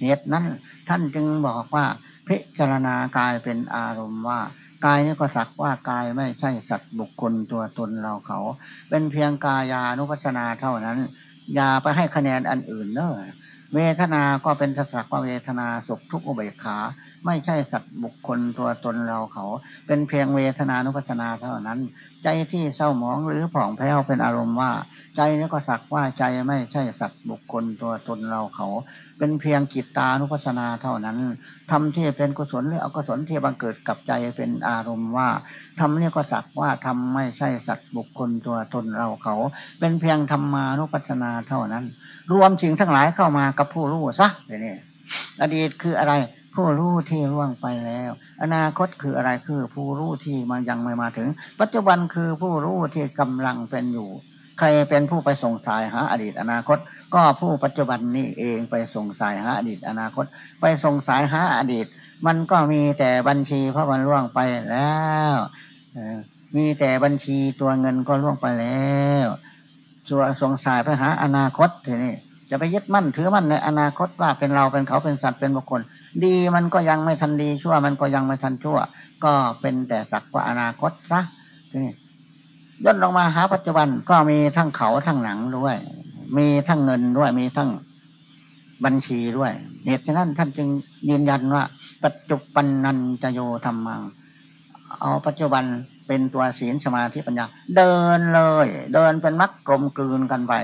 เหตุนั้น ท่านจึงบอกว่าพิจารณากายเป็นอารมณ์ว่ากายนี้ก็สักว่ากายไม่ใช่สัตว์บุคคลตัวตนเราเขา เป็นเพียงกายานุปัสสนาเท่านั้น อย่าไปให้คะแนนอันอื่นเนอะเวทนา ก็เป็นสักว่าเวทนาสุขทุกข์อุเบกขา ไม่ใช่สัตว์บุคคลตัวตนเราเขา เป็นเพียงเวทนานุปัสสนาเท่านั้น ใจที่เศร้าหมองหรือผ่องแผ้วเป็นอารมณ์ว่า ใจนี้ก็สักว่าใจไม่ใช่สัตว์บุคคลตัวตนเราเขา เป็นเพียงจิตตานุปัสสนาเท่านั้นทำที่เป็นกุศลหรืออกุศลที่บังเกิดกับใจเป็นอารมณ์ว่าทำนี่ก็สักว่าทำไม่ใช่สัตว์บุคคลตัวตนเราเขา เป็นเพียงธรรมานุปัสสนาเท่านั้น รวมสิ่งทั้งหลายเข้ามากับผู้รู้ซะนี่อดีตคืออะไร ผู้รู้ที่ล่วงไปแล้ว อนาคตคืออะไรคือผู้รู้ที่มันยังไม่มาถึง ปัจจุบันคือผู้รู้ที่กำลังเป็นอยู่ ใครเป็นผู้ไปส่งสายหาอดีตอนาคต ก็ผู้ปัจจุบันนี้เองไปส่งสายหาอดีตอนาคต ไปส่งสายหาอดีต มันก็มีแต่บัญชีเพราะมันล่วงไปแล้วมีแต่บัญชีตัวเงินก็ล่วงไปแล้วส่วนสงสายไปหาอนาคตทีนี้จะไปยึดมั่นถือมั่นในอนาคตว่าเป็นเราเป็นเขาเป็นสัตว์เป็นบุคคล ดีมันก็ยังไม่ทันดีชั่ว มันก็ยังไม่ทันชั่ว ก็เป็นแต่สักว่าอนาคตซะทีนี้ย่นลงมาหาปัจจุบันก็มีทั้งเขาทั้งหนังด้วย มีทั้งเงินด้วย มีทั้งบัญชีด้วย เหตุฉะนั้นท่านจึงยืนยันว่า ปัจจุบันนันจโยธรรมัง เอาปัจจุบันเป็นตัวศีลสมาธิปัญญา เดินเลย เดินเป็นมักกลมกลืนกันไป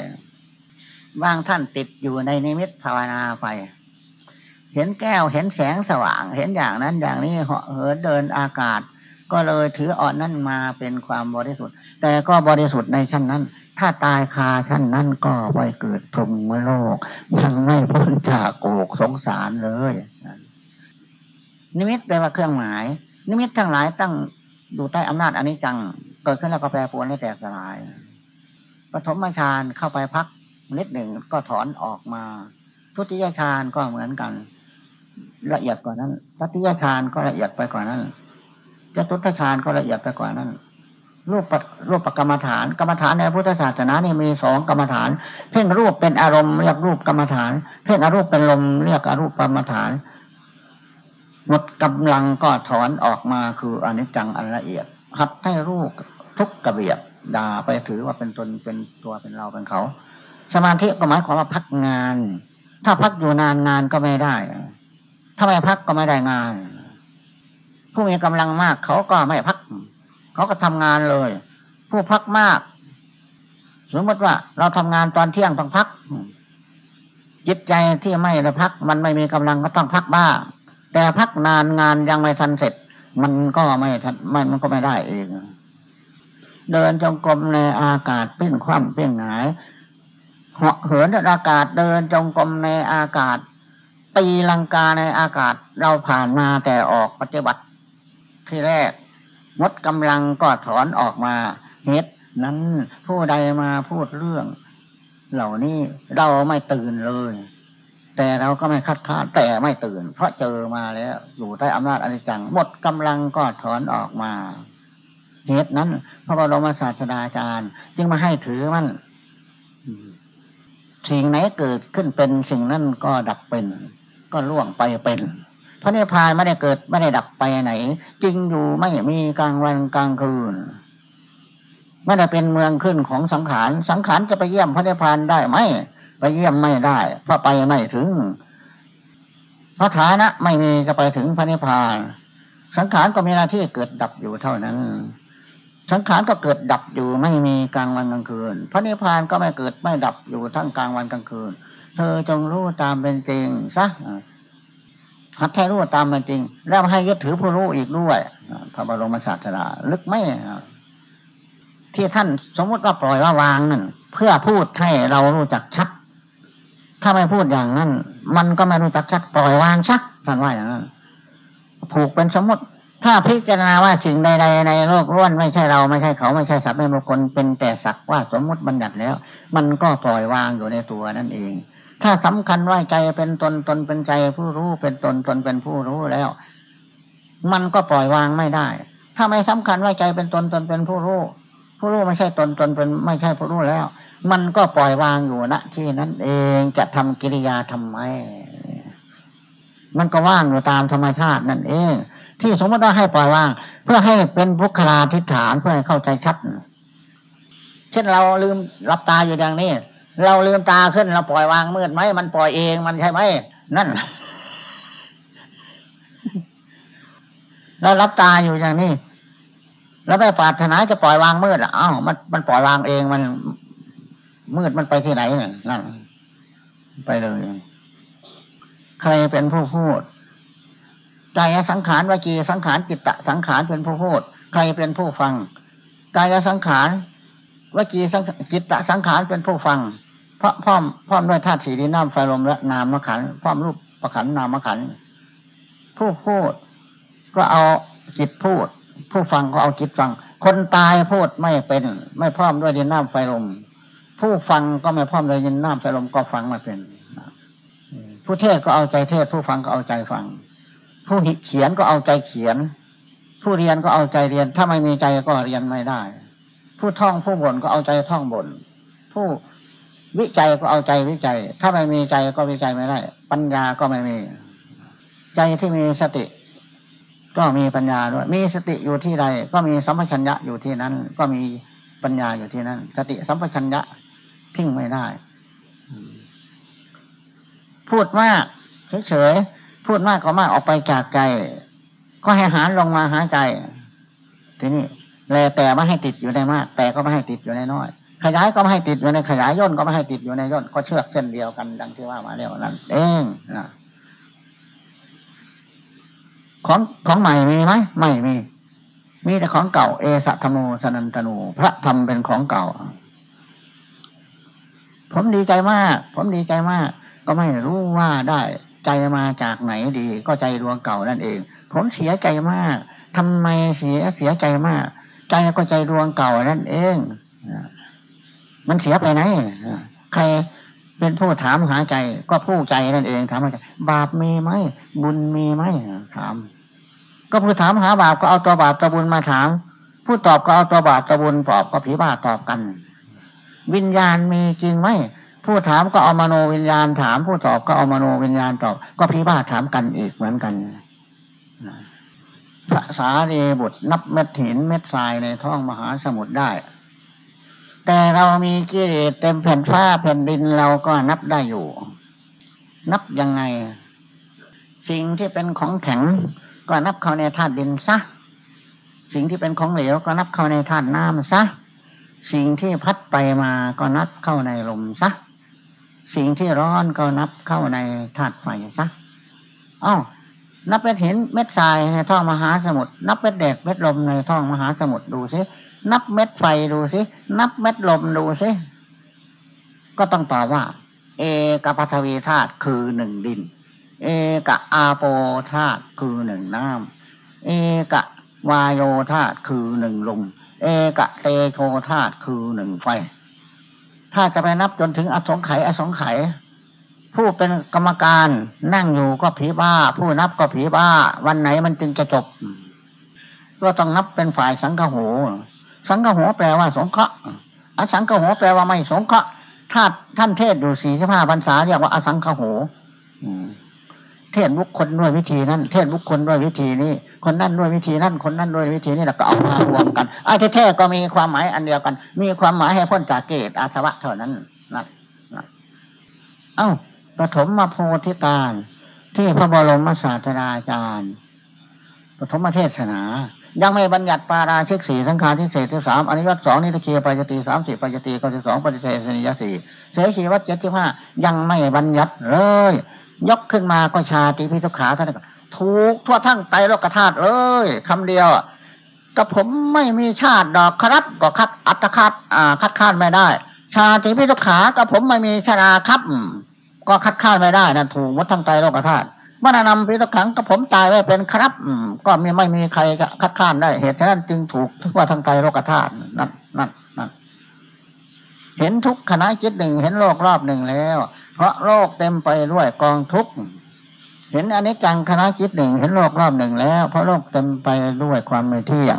บางท่านติดอยู่ในนิมิตภาวนาไป เห็นแก้วเห็นแสงสว่าง เห็นอย่างนั้นอย่างนี้เหาะเหินเดินอากาศ ก็เลยถืออ่อนนั่นมาเป็นความบริสุทธิ์ แต่ก็บริสุทธิ์ในชั้นนั้น ถ้าตายคาชั้นนั้นก็ไปเกิดพรหมโลกยังไม่พ้นจากโกกสงสารเลยนิมิตแปลว่าเครื่องหมาย นิมิตทั้งหลายตั้งอยู่ใต้อำนาจอันนี้จัง เกิดขึ้นแล้วก็แปรปรวนให้แตกสลายปฐมฌานเข้าไปพักนิดหนึ่งก็ถอนออกมา ทุติยฌานก็เหมือนกัน ละเอียดกว่านั้นตัติยฌานก็ละเอียดไปกว่านั้นจตุตฌานก็ละเอียดไปกว่านั้นรูปรูปกรรมฐานกรรมฐานในพุทธศาสนาเนี่ยมีสองกรรมฐาน เพ่งรูปเป็นอารมณ์เรียกรูปกรรมฐาน เพ่งอรูปเป็นลมเรียกอรูปกรรมฐานหมดกำลังก็ถอนออกมาคืออนิจจังอันละเอียดหัดให้รูปทุกกระเบียดด่าไปถือว่าเป็นตนเป็นตัวเป็นเราเป็นเขา สมาธิก็หมายความว่าพักงาน ถ้าพักอยู่นานงานก็ไม่ได้ ถ้าไม่พักก็ไม่ได้งาน ผู้มีกำลังมากเขาก็ไม่พัก เขาก็ทำงานเลย ผู้พักมาก สมมติว่า เราทำงานตอนเที่ยงต้องพักจิตใจที่ไม่ได้พัก มันไม่มีกำลังก็ต้องพักบ้างแต่พักนานงานยังไม่ทันเสร็จ มันก็ไม่ทันไม่มันก็ไม่ได้เอง เดินจงกรมในอากาศเป้นคว่ำเป้นหงายเหาะเหินในอากาศเดินจงกรมในอากาศ ตีลังกาในอากาศเราผ่านมาแต่ออกปฏิบัติ ที่แรกมดกำลังก็ถอนออกมาเหตุนั้นผู้ใดมาพูดเรื่อง เหล่านี้เราไม่ตื่นเลย แต่เราก็ไม่คัดค้านแต่ไม่ตื่น เพราะเจอมาแล้ว อยู่ใต้อำนาจอนิจจังหมดกำลังก็ถอนออกมาเหตุนั้น พระบรมศาสดาจารย์ จึงมาให้ถือมันสิ่งไหนเกิดขึ้นเป็นสิ่งนั้นก็ดับเป็น ก็ล่วงไปเป็น พระนิพพานไม่ได้เกิดไม่ได้ดับไปไหนจริงอยู่ไม่มีกลางวันกลางคืนไม่ได้เป็นเมืองขึ้นของสังขาร สังขารจะไปเยี่ยมพระนิพพานได้ไหมไปเยี่ยมไม่ได้เพราะไปไม่ถึงพระฐานะไม่มีจะไปถึงพระนิพพาน สังขารก็มีหน้าที่เกิดดับอยู่เท่านั้น สังขารก็เกิดดับอยู่ไม่มีกลางวันกลางคืน พระนิพพานก็ไม่เกิดไม่ดับอยู่ทั้งกลางวันกลางคืน เธอจงรู้ตามเป็นจริงซะหัดให้รู้ตามเป็นจริง แล้วให้ยึดถือผู้รู้อีกด้วยพระบรมศาสดาลึกไหม
ที่ท่านสมมติว่าปล่อยว่าวางนั่นเพื่อพูดให้เรารู้จักชัด ถ้าไม่พูดอย่างนั้น มันก็ไม่รู้จักชัดปล่อยวางชักท่านว่าอย่างนั้นผูกเป็นสมมติ ถ้าพิจารณาว่าสิ่งใดๆในโลกล้วนไม่ใช่เราไม่ใช่เขาไม่ใช่สัตว์ไม่บุคคลเป็นแต่สักว่าสมมติบัญญัติแล้ว มันก็ปล่อยวางอยู่ในตัวนั่นเอง ถ้าสำคัญว่าใจเป็นตนตนเป็นใจผู้รู้เป็นตนตนเป็นผู้รู้แล้ว มันก็ปล่อยวางไม่ได้ ถ้าไม่สำคัญว่าใจเป็นตนตนเป็นผู้รู้ ผู้รู้ไม่ใช่ตนตนเป็นไม่ใช่ผู้รู้แล้ว มันก็ปล่อยวางอยู่ณที่นั้นเองจะทำกิริยาทำไม มันก็ว่างอยู่ตามธรรมชาตินั่นเอง ที่สมมติว่าให้ปล่อยวาง เพื่อให้เป็นบุคลาธิฐานเพื่อให้เข้าใจชัด เช่นเราลืมรับตาอยู่อย่างนี้ เราลืมตาขึ้นเราปล่อยวางมืดไหมมันปล่อยเองมันใช่ไหมนั่นเรารับตาอยู่อย่างนี้แล้วไม่ปรารถนาจะปล่อยวางมืดอ้าวมันมันปล่อยวางเองมัน มืดมันไปที่ไหนเนั่นไปเลย ใครเป็นผู้พูดใจสังขารวิจีสังขารจิตตะสังขารเป็นผู้พูด ใครเป็นผู้ฟังกายสังขาร วจีจิตตสังขารเป็นผู้ฟัง เพราะพร้อมพร้อมด้วยธาตุสีดินน้ำไฟลมและนามขันพร้อมรูปประขันนามขันผู้พูดก็เอาจิตพูด ผู้ฟังก็เอาจิตฟัง คนตายพูดไม่เป็น ไม่พร้อมด้วยดินน้ำไฟลม ผู้ฟังก็ไม่พร้อมด้วยดินน้ำไฟลมก็ฟังไม่เป็น ผู้เทศก็เอาใจเทศ ผู้ฟังก็เอาใจฟัง ผู้เขียนก็เอาใจเขียน ผู้เรียนก็เอาใจเรียน ถ้าไม่มีใจก็เรียนไม่ได้ ผู้ท่องผู้บ่นก็เอาใจท่องบ่นผู้วิจัยก็เอาใจวิจัย ถ้าไม่มีใจก็วิจัยไม่ได้ ปัญญาก็ไม่มี ใจที่มีสติ ก็มีปัญญาด้วย มีสติอยู่ที่ใด ก็มีสัมปชัญญะอยู่ที่นั้น ก็มีปัญญาอยู่ที่นั้น สติสัมปชัญญะทิ้งไม่ได้ พูดมากเฉยๆพูดมากก็มากออกไปจากใจ ก็ให้หารลงมาหาใจ ทีนี้ แลแต่ไม่ให้ติดอยู่ในมาก แต่ก็ไม่ให้ติดอยู่ในน้อย ขยายก็ไม่ให้ติดอยู่ในขยายย่นก็ไม่ให้ติดอยู่ในย่นก็เชือกเส้นเดียวกันดังที่ว่ามาแล้วนั่นเองนะของของใหม่มีไหมไม่มี มีแต่ของเก่าเอสะธโมสนันตนู พระธรรมเป็นของเก่า ผมดีใจมาก ผมดีใจมาก ก็ไม่รู้ว่าได้ใจมาจากไหนดี ก็ใจดวงเก่านั่นเอง ผมเสียใจมากทำไมเสียเสียใจมาก ใจก็ใจดวงเก่านั่นเองมันเสียไปไหนใครเป็นผู้ถามหาใจก็ผู้ใจนั่นเองถามหาใจบาปมีไหมบุญมีไหมถาม ก็ผู้ถามหาบาปก็เอาตัวบาปตัวบุญมาถาม ผู้ตอบก็เอาตัวบาปตัวบุญตอบก็ผีบาตอบกัน วิญญาณมีจริงไหมผู้ถามก็เอามโนวิญญาณถาม ผู้ตอบก็เอามโนวิญญาณตอบ ก็ผีบ้าถามกันอีกเหมือนกัน ภาษาเรบุตรนับเม็ดหินเม็ดทรายในท้องมหาสมุทรได้ แต่เรามีกิเลสเต็มแผ่นฟ้าแผ่นดินเราก็นับได้อยู่ นับยังไง สิ่งที่เป็นของแข็ง ก็นับเข้าในธาตุดินซะสิ่งที่เป็นของเหลวก็นับเข้าในธาตุน้ำซะสิ่งที่พัดไปมาก็นับเข้าในลมซะสิ่งที่ร้อนก็นับเข้าในธาตุไฟซะอ้า นับเป็นเห็นเม็ดทรายในท้องมหาสมุทรนับเป็นแดดเม็ดลมในท้องมหาสมุทรดูซินับเม็ดไฟดูสินับเม็ดลมดูสิก็ต้องตอบว่า เอกปัทวีธาตุคือหนึ่งดิน เอกอาโปธาตุคือหนึ่งน้ำเอกวายโยธาตุคือหนึ่งลมเอกเตโชธาตุคือหนึ่งไฟ ถ้าจะไปนับจนถึงอสงไขยอสงไขย ผู้เป็นกรรมการนั่งอยู่ก็ผีบ้า ผู้นับก็ผีบ้า วันไหนมันจึงจะจบ ก็ต้องนับเป็นฝ่ายสังฆโหสังฆหัวแปลว่าสงเคราะห์อสังฆหัวแปลว่าไม่สงเคราะห์ถ้าท่านเทศอยู่สี่สิบห้าพรรษาเรียกว่าอสังฆโหเทศบุคคลด้วยวิธีนั้น เทศบุคคลด้วยวิธีนี้ คนนั้นด้วยวิธีนั้น คนนั้นด้วยวิธีนี้แล้วก็เอามารวมกันไอ้เท่ๆก็มีความหมายอันเดียวกัน มีความหมายให้พ้นจากเกตอาสวะเท่านั้นนะเอ้า ฐมมาโพธิการ ที่พระบรมศาสดาจารย์ปฐมเทศนา ยังไม่บัญญัติปาราชิกสี่สังขารที่เศษที่สามอนิยตสองนิทเคียปายตีสามสี่ปายตีก็สิบสองปฏิเสธนิยสี่เสขีวัตเจ็ดที่ห้ายังไม่บัญญัติเลย ยกขึ้นมาก็ชาติพิทุขาท่านถูกทั่วทั้งไตโลกธาตุเลยคำเดียวกับผมไม่มีชาติดอกครับก็คัดอัตคัดอ่าคัดค้านไม่ได้ ชาติพิทุขากับผมไม่มีชราครับ ก็คัดค้านไม่ได้นั่นถูกวัดทั้งใจโลกธาตุมานำพิทุขังกับผมตายไว้เป็นครับก็ไม่ไม่มีใครจะคัดค้านได้ เหตุฉะนั้นจึงถูกทุกว่าทั้งใจโลกธาตุนั่นนั่นนั่นเห็นทุกขณะจิตหนึ่งเห็นโลกรอบหนึ่งแล้ว เพราะโลกเต็มไปด้วยกองทุกข์เห็นอันนี้จังคณะจิตหนึ่งเห็นโลกรอบหนึ่งแล้ว เพราะโลกเต็มไปด้วยความไม่เที่ยง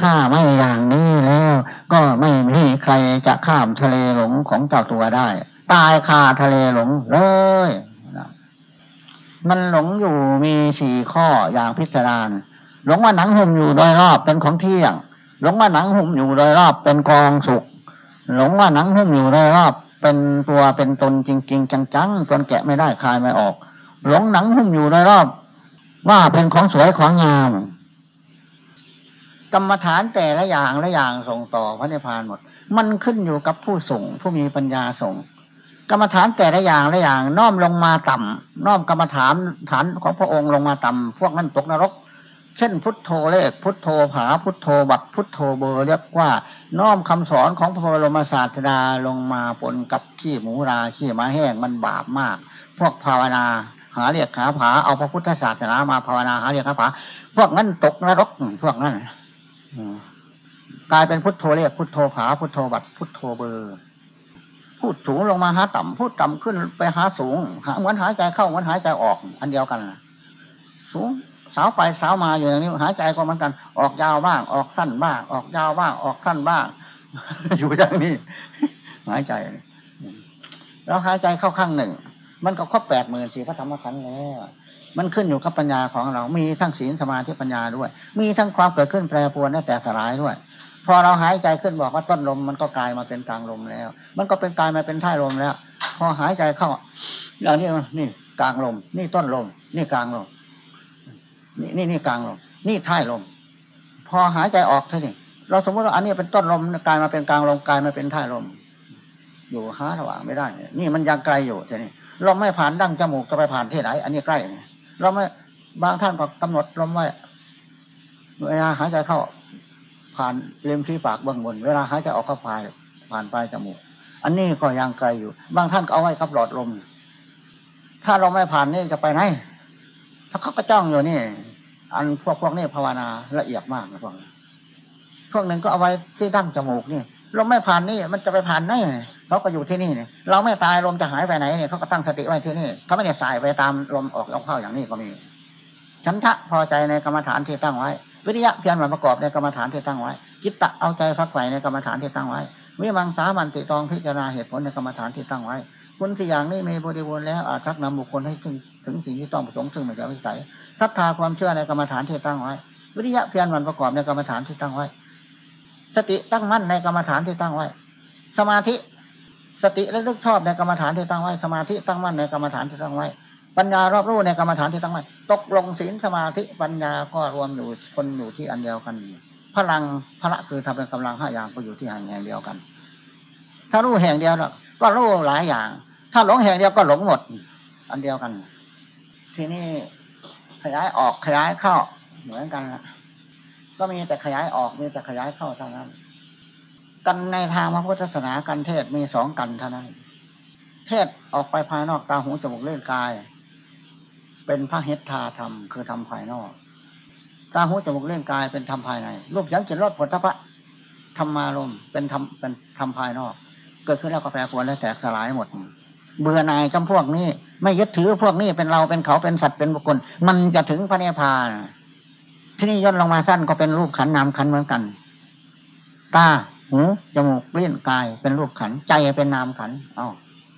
ถ้าไม่อย่างนี้แล้ว ก็ไม่มีใครจะข้ามทะเลหลงของเจ้าตัวได้ ตายคาทะเลหลงเลยมันหลงอยู่มีสี่ข้ออย่างพิจารณาหลงว่าหนังหุ่มอยู่โดยรอบเป็นของเที่ยง หลงว่าหนังหุ่มอยู่โดยรอบเป็นกองสุข หลงว่าหนังหุ่มอยู่โดยรอบเป็นตัวเป็นตนจริง ๆ จังๆจนแกะไม่ได้คลายไม่ออก หลงหนังหุ้มอยู่โดยรอบ ว่าเป็นของสวยของงามกรรมฐานแต่ละอย่างละอย่างส่งต่อพระนิพพานหมด มันขึ้นอยู่กับผู้ส่งผู้มีปัญญาส่ง กรรมฐานแต่ละอย่างละอย่างน้อมลงมาต่ำน้อมกรรมฐานฐานของพระองค์ลงมาต่ำพวกนั้นตกนรก เช่นพุทโธเลขพุทโธผาพุทโธบัตพุทโธเบอร์เรียกว่าน้อมคำสอนของพระบรมศาสดาลงมาปนกับขี้หมูราขี้ม้าแห้งมันบาปมาก พวกภาวนาหาเรียกขาผาเอาพระพุทธศาสนามาภาวนาหาเรียกขาผาพวกนั้นตกนรกพวกนั้นกลายเป็นพุทโธเรียกพุทโธผาพุทโธบัตพุทโธเบอร์ ดสูงลงมาหาต่ำพูดต่ำขึ้นไปหาสูงหาเหมือนหายใจเข้าเหมือนหายใจออก อันเดียวกันสูงสาวไปสาวมาอยู่อย่างนี้หายใจก็เหมือนกัน ออกยาวบ้าง ออกสั้นบ้าง ออกยาวบ้าง ออกสั้นบ้าง อยู่อย่างนี้หายใจแล้วหายใจเข้าข้างหนึ่ง มันก็ครบแปดหมื่นสี่พระธรรมขันธ์แล้วมันขึ้นอยู่กับปัญญาของเรา มีทั้งศีลสมาธิปัญญาด้วย มีทั้งความเกิดขึ้นแปรปรวนและแต่สลายด้วย อเราหายใจขึ้นบอกว่าต้นลมมันก็กลายมาเป็นกลางลมแล้ว มันก็เป็นกลายมาเป็นท้ายลมแล้ว พอหายใจเข้าอย่างนี้นี่กลางลม นี่ต้นลม นี่กลางลมนี่นี่นี่กลางลม นี่ท้ายลม พอหายใจออกเท่านี้เราสมมติว่าอันนี้เป็นต้นลมกลายมาเป็นกลางลมกลายมาเป็นท้ายลม อยู่หาระหว่างไม่ได้ นี่มันยังไกลอยู่ท่านี้เราไม่ผ่านดั้งจมูกจะไปผ่านที่ไหน อันนี้ใกล้เราไม่บางท่านก็กำหนดลมไว้เวลาหายใจเข้า ผ่านเลียมที่ปากเบื้องบน เวลาหายใจออกก็ผ่านผ่านปลายจมูก อันนี้ก็ยังไกลอยู่ บางท่านก็เอาไว้กับหลอดลม ถ้าเราไม่ผ่านนี่จะไปไหนถ้าเขาก็จ้องอยู่นี่ อันพวกพวกนี้ภาวนาละเอียดมากนะพวกพวกหนึ่งก็เอาไว้ที่ดั้งจมูกนี่เราไม่ผ่านนี่มันจะไปผ่านไหนเขาก็อยู่ที่นี่เนี่ยเราไม่ตายลมจะหายไปไหนเนี่ยเขาก็ตั้งสติไว้ที่นี่เขาไม่ได้สายไปตามลมออกลมเข้าอย่างนี้ก็มีฉันทะพอใจในกรรมฐานที่ตั้งไว้ วิริยะเพียรมาประกอบในกรรมฐานที่ตั้งไว้ จิตตะเอาใจฟักใฝ่ในกรรมฐานที่ตั้งไว้วิมังสามันติตองพิจารณาเหตุผลในกรรมฐานที่ตั้งไว้ คุณสี่อย่างนี้มีบริบูรณ์แล้วอาจชักนำบุคคลให้ถึงถึงสิ่งที่ต้องประสงค์ซึ่งไม่จะวิสัยศรัทธาความเชื่อในกรรมฐานที่ตั้งไว้ วิริยะเพียรมันประกอบในกรรมฐานที่ตั้งไว้ สติตั้งมั่นในกรรมฐานที่ตั้งไว้ สมาธิสติและลึกชอบในกรรมฐานที่ตั้งไว้ สมาธิตั้งมั่นในกรรมฐานที่ตั้งไว้ ปัญญารอบรู้ในกรรมฐานที่ตั้งไว้ตกลงศีลสมาธิปัญญาก็รวมอยู่คนอยู่ที่อันเดียวกัน พลังพระคือทำเป็นกำลังห้าอย่างก็อยู่ที่แห่งแห่งเดียวกัน ถ้ารู้แห่งเดียวก็รู้หลายอย่าง ถ้าหลงแห่งเดียวก็หลงหมด อันเดียวกัน ทีนี้ขยายออกขยายเข้าเหมือนกันละก็มีแต่ขยายออกมีแต่ขยายเข้าเท่านั้น กันในทางพระพุทธศาสนากันเทศมีสองกันเท่านั้น เทศออกไปภายนอกตาหูจมูกเล่นกาย เป็นพระเฮตธาธรรมคือธรรมภายนอกตาหูจมูกเล่นกายเป็นธรรมภายในรูปยังกินรสผลทพะธรรมารมเป็นธรรมเป็นธรรมภายนอก เกิดขึ้นแล้วก็แปรปรวนและแตกสลายหมด เบื่อหน่ายจำพวกนี้ ไม่ยึดถือพวกนี้เป็นเราเป็นเขาเป็นสัตว์เป็นบุคคล มันจะถึงพระเนพานที่นี่ย่นลงมาสั้นก็เป็นรูปขันนามขันเหมือนกัน ตาหูจมูกเลี้ยนกายเป็นรูปขันใจเป็นนามขันเอา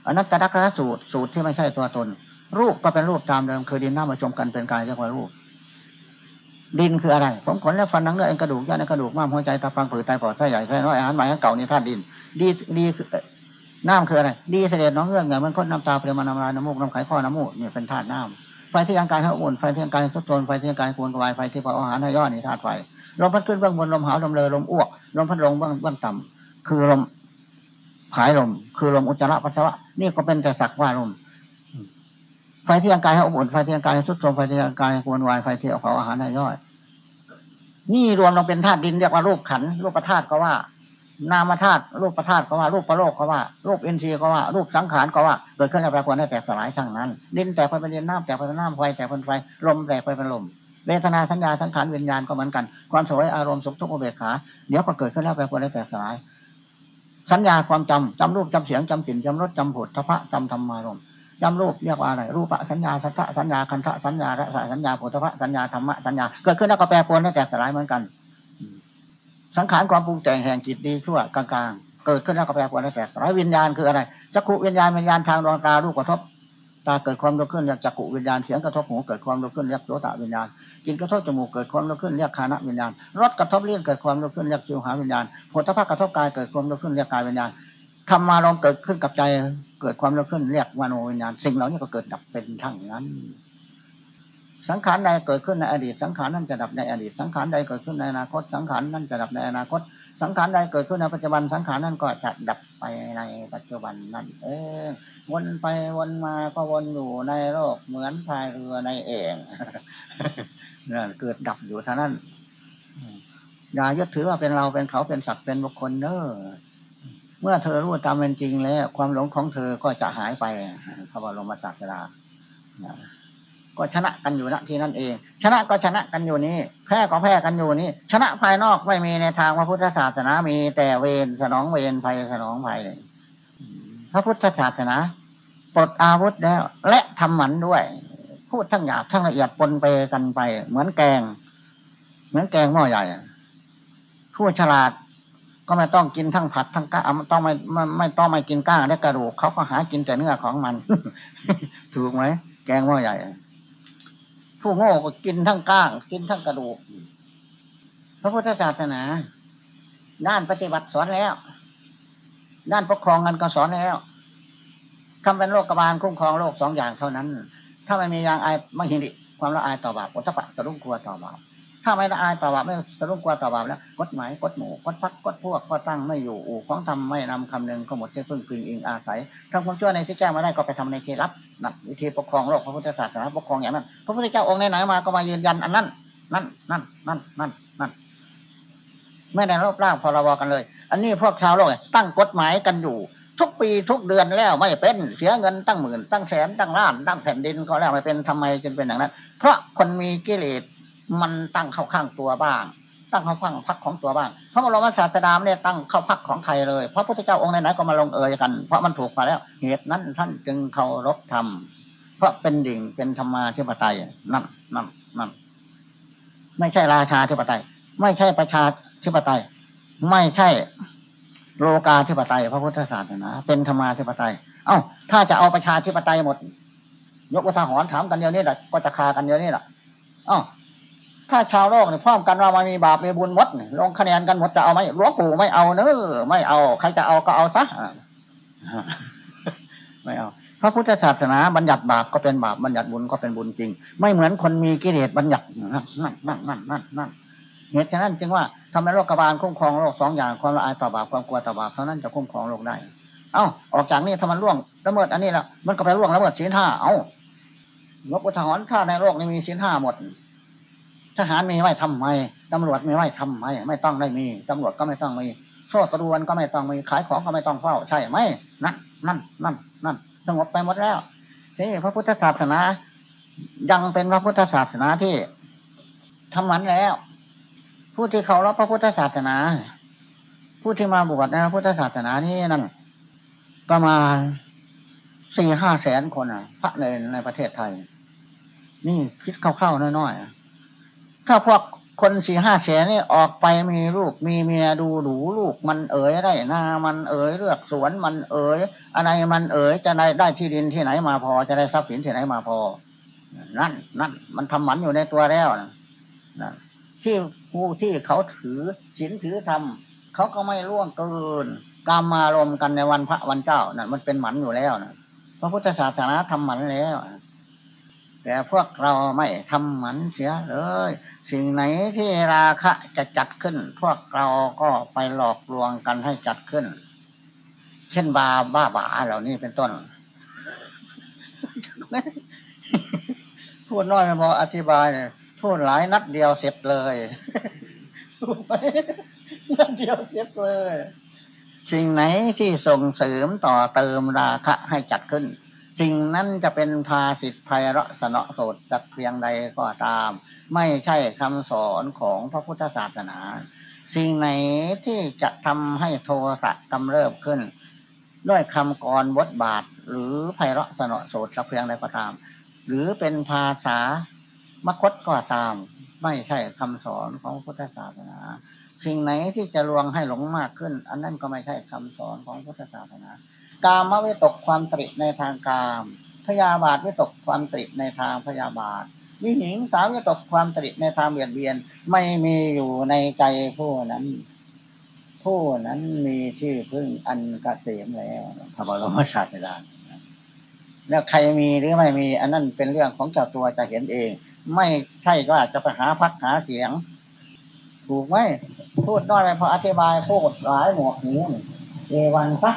อนัตตลักษณสูตรสูตรที่ไม่ใช่ตัวตน รูปก็เป็นรูปตามเดิมคือดินน้ำมาจมกันเป็นกายเรียกว่ารูป ดินคืออะไร ผมขนและฟันนังเนื้อเอ็นกระดูกย่าในกระดูกม้ามหัวใจตาฟังผืดไตปอดไส้ใหญ่ไส้น้อยอาหารใหม่เก่านี่ธาตุดิน ดีดีคือน้ำคืออะไร ดีเสด็จน้องเรื่องอย่ามันค้นน้ำตาเปรี้ยวมันน้ำลายน้ำมูกน้ำไขข้อน้ำมูกเนี่ยเป็นธาตุน้ำไฟที่ร่างกายให้อุ่นไฟที่ร่างกายสุดโทนไฟที่ร่างกายควรกวายไฟที่เผาอาหารให้ย่อนี่ธาตุไฟลมพัดขึ้นเบื้องบนลมหาวลมเลอลมอ้วกลมพัดลงเบื้องเบื้องต่ำคือลมผายลม คือลมอุจจาระปัสสาวะนี่ก็เป็นแต่สักว่าลม ไฟที่ร่างกายให้อุ่นไฟที่ร่างกายให้สุดโทนไฟที่ร่างกายให้ควรวายไฟที่เผาอาหารให้ย่อย นี่รวมลงเป็นธาตุดินเรียกว่ารูปขันรูปธาตุก็ว่า นามธาตุรูปธาตุก็ว่ารูปประโลกก็ว่ารูปอินทรีย์ก็ว่ารูปสังขารก็ว่าเกิดขึ้นแล้วแปรปรวนได้แตกสลายช่างนั้น ดินแตกไปเป็นดินน้ำแตกไปเป็นน้ำไฟแตกเป็นไฟลมแตกไปเป็นลมเวทนาสัญญาสังขารวิญญาณก็เหมือนกัน ความสวยอารมณ์สุขทุกข์อุเบกขาเดี๋ยวก็เกิดขึ้นแล้วแปรปรวนได้แตกสลาย สัญญาความจำจำรูปจำเสียงจำกลิ่นจำรสจำผลทพะจำธรรมารมณ์ จำรูปเรียกว่าอะไรรูปะสัญญาสัทธะสัญญาคันธะสัญญาระสะสัญญาโผฏฐะสัญญาธรรมะสัญญาเกิดขึ้นแล้วก็แปรปรวนได้แตกสลายเหมือนกัน สังขารความปรุงแต่งแห่งจิตดีชั่วกลางๆ เกิดขึ้นแล้วก็แปรปรวนได้แตกสลายวิญญาณคืออะไรจักขุวิญญาณวิญญาณทางดวงตารูปกระทบตาเกิดความรู้ขึ้นเรียกจักขุวิญญาณเสียงกระทบหูเกิดความรู้ขึ้นเรียกโสตวิญญาณกินกระทบจมูกเกิดความรู้ขึ้นเรียกคานะวิญญาณรสกระทบเลี้ยงเกิดความรู้ขึ้นเรียกจิวหาวิญญาณโผฏฐะกระทบกายเกิดความรู้ขึ้นเรียกกายวิญญาณธรรมารมเกิดขึ้นกับใจ เกิดความรู้ขึ้นเรียกวาโนวิญญาณสิ่งเหล่านี้ก็เกิดดับเป็นทั้งนั้น สังขารใดเกิดขึ้นในอดีต สังขารนั้นจะดับในอดีต สังขารใดเกิดขึ้นในอนาคต สังขารนั้นจะดับในอนาคต สังขารใดเกิดขึ้นในปัจจุบัน สังขารนั้นก็จะดับไปในปัจจุบันนั่นเองวนไปวนมาก็วนอยู่ในโลกเหมือนพายเรือในเองนั่นเกิดดับอยู่เท่านั้นอย่ายึดถือว่าเป็นเราเป็นเขาเป็นสัตว์เป็นบุคคลเนอ เมื่อเธอรู้ตามเป็นจริงแล้ว ความหลงของเธอก็จะหายไปพระบรมศาสดาก็ชนะกันอยู่ณที่นั่นเอง ชนะก็ชนะกันอยู่นี้แพ้ก็แพ้กันอยู่นี้ชนะภายนอกไม่มีในทางพระพุทธศาสนามีแต่เวรสนองเวรภัยสนองภัยพระพุทธศาสนาปลดอาวุธแล้ว และทำหมันด้วย พูดทั้งหยาบทั้งละเอียดปนไปกันไป เหมือนแกง เหมือนแกงหม้อใหญ่ ผู้ฉลาด ก็ไม่ต้องกินทั้งผัดทั้งก้างต้องไม่ไม่ไม่ต้องไม่กินก้างและกระดูกเขาก็หากินแต่เนื้อของมัน ถูกไหมแกงหม้อใหญ่ผู้โง่ก็กินทั้งก้าง กินทั้งกระดูก พระพุทธศาสนา ด้านปฏิบัติสอนแล้ว ด้านปกครองกันก็สอนแล้วคำเป็นโรคกบาลคุ้มครองโรคสองอย่างเท่านั้น ถ้าไม่มียางอายไม่หินดิความละอายต่อบาปอุตปะตะรุ่งกลัวต่อบาป ถ้าไม่ละอายต่อบาปไม่ตะรุ่งกลัวต่อบาปแล้วกฎหมายกฎหมู่กฎพักกฎพวกก็ตั้งไม่อยู่อู่ของทำไม่นำคำหนึ่งก็หมดที่พึ่งพิงอิงอาศัยทำความชั่วในที่แจ้งมาได้ก็ไปทำในที่รับนั่นวิธีปกครองโลกพระพุทธศาสนาปกครองอย่างนั้นพระพุทธเจ้าองค์ไหนมาก็มายืนยันอันนั้นนั่นนั่นนั่นนั่นนั่นไม่ได้รบร่างพรบกันเลย อันนี้พวกชาวโลกตั้งกฎหมายกันอยู่ ทุกปีทุกเดือนแล้วไม่เป็นเสียเงินตั้งหมื่นตั้งแสนตั้งล้านตั้งแผ่นดินก็แล้วไม่เป็นทำไมจึงเป็นอย่างนั้น เพราะคนมีกิเลส มันตั้งเข้าข้างตัวบ้าง ตั้งเข้าข้างพักของตัวบ้างพระบรมศาสดาเนี่ยตั้งเข้าพักของใครเลยพระพุทธเจ้าองค์ไหนๆก็มาลงเอยกัน เพราะมันถูกมาแล้ว เหตุนั้นท่านจึงเคารพธรรมเพราะเป็นดิ่งเป็นธรรมาธิปไตยนั่นนั่นนั่นไม่ใช่ราชาธิปไตย ไม่ใช่ประชาธิปไตย ไม่ใช่โลกาธิปไตย พระพุทธศาสนาเป็นธรรมาธิปไตย เอ้า ถ้าจะเอาประชาธิปไตยหมด ยกอุทาหรณ์ถามกันเดียวนี้แหละก็จะคากันเดียวนี้แหละเอ้า ถ้าชาวโลกเนี่ยพร้อมกันว่ามันมีบาปมีบุญหมดลงคะแนนกันหมดจะเอาไหมหลวงปู่ไม่เอาเนอไม่เอา ใครจะเอาก็เอาซะไม่เอาพระพุทธศาสนาบัญญัติบาปก็เป็นบาปบัญญัติบุญก็เป็นบุญจริง ไม่เหมือนคนมีกิเลสบัญญัตินั่นนั่นนั่นนั่นนั่นเหตุฉะนั้นจึงว่าทำให้โรคกบาลคุ้มครองโรคสองอย่างความละอายต่อบาปความกลัวต่อบาปเท่านั้นจะคุ้มครองโรคได้ เอ้าออกจากนี้ถ้ามันล่วงละเมิดอันนี้แล้วมันก็ไปล่วงละเมิดศีลห้าเอ้างบอุทหรณ์ถ้าในโลกนี้มีศีลห้าหมด ทหารมีไว้ทำไมตำรวจมีไว้ทำไมไม่ต้องได้มีตำรวจก็ไม่ต้องมีโซ่ตรวนก็ไม่ต้องมีขายของก็ไม่ต้องเฝ้าใช่ไหมนั่นนั่นนั่นนั่นสงบไปหมดแล้วนี่พระพุทธศาสนา ยังเป็นพระพุทธศาสนาที่ทำมันแล้ว ผู้ที่เขารับพระพุทธศาสนา ผู้ที่มาบวชในพระพุทธศาสนานี่นั่นประมาณสี่ห้าแสนคนอะ พระในในประเทศไทย นี่คิดเข้าวๆน้อยๆ ถ้าพวกคนสี่ห้าแสนนี่ออกไปมีลูกมีเมียดูหรูลูกมันเอ๋ยได้นามันเอ๋ยเลือกสวนมันเอ๋ยอะไรมันเอ๋ยจะได้ได้ที่ดินที่ไหนมาพอจะได้ทรัพย์สินที่ไหนมาพอ นั่นนั่นมันทำหมันอยู่ในตัวแล้วนะที่ผู้ที่เขาถือศีลถือธรรมเขาก็ไม่ล่วงเกินกามมารมกันในวันพระวันเจ้านั่นมันเป็นหมันอยู่แล้วนะพระพุทธศาสนาทำหมันแล้ว แต่พวกเราไม่ทำหมันเสียเลย สิ่งไหนที่ราคะจะจัดขึ้น พวกเราก็ไปหลอกลวงกันให้จัดขึ้น เช่นบาบ้าบาเหล่านี้เป็นต้น พูดน้อยไม่พออธิบายพูดหลายนัดเดียวเสร็จเลย
ถูกไหมนั่นเดียวเจ็บเลย
สิ่งไหนที่ส่งเสริมต่อเติมราคะให้จัดขึ้น สิ่งนั้นจะเป็นภาสิทธิไพเราะสนอสดจักเพียงใดก็ตาม ไม่ใช่คำสอนของพระพุทธศาสนา สิ่งไหนที่จะทำให้โทสะกำเริบขึ้น ด้วยคำกรบทบาท หรือไพเราะสนอสดสักเพียงใดก็ตาม หรือเป็นภาษามคตก็ตาม ไม่ใช่คำสอนของพุทธศาสนาสิ่งไหนที่จะลวงให้หลงมากขึ้น อันนั้นก็ไม่ใช่คำสอนของพุทธศาสนา กามวิตกความตริในทางกามพยาบาทวิตกความตริในทางพยาบาทวิหิงสามวิตกความตริในทางเบียดเบียน ไม่มีอยู่ในใจผู้นั้น ผู้นั้นมีชื่อพึ่งอันกเกษมแล้วพระบรมศาสดาแล้วใครมีหรือไม่มี อันนั้นเป็นเรื่องของเจ้าตัวจะเห็นเอง ไม่ใช่ว่าจะไปหาพักหาเสียง ถูกไหมพูดน้อยไปพออธิบายพูดหลายหมวกหูนี่เอวันซะ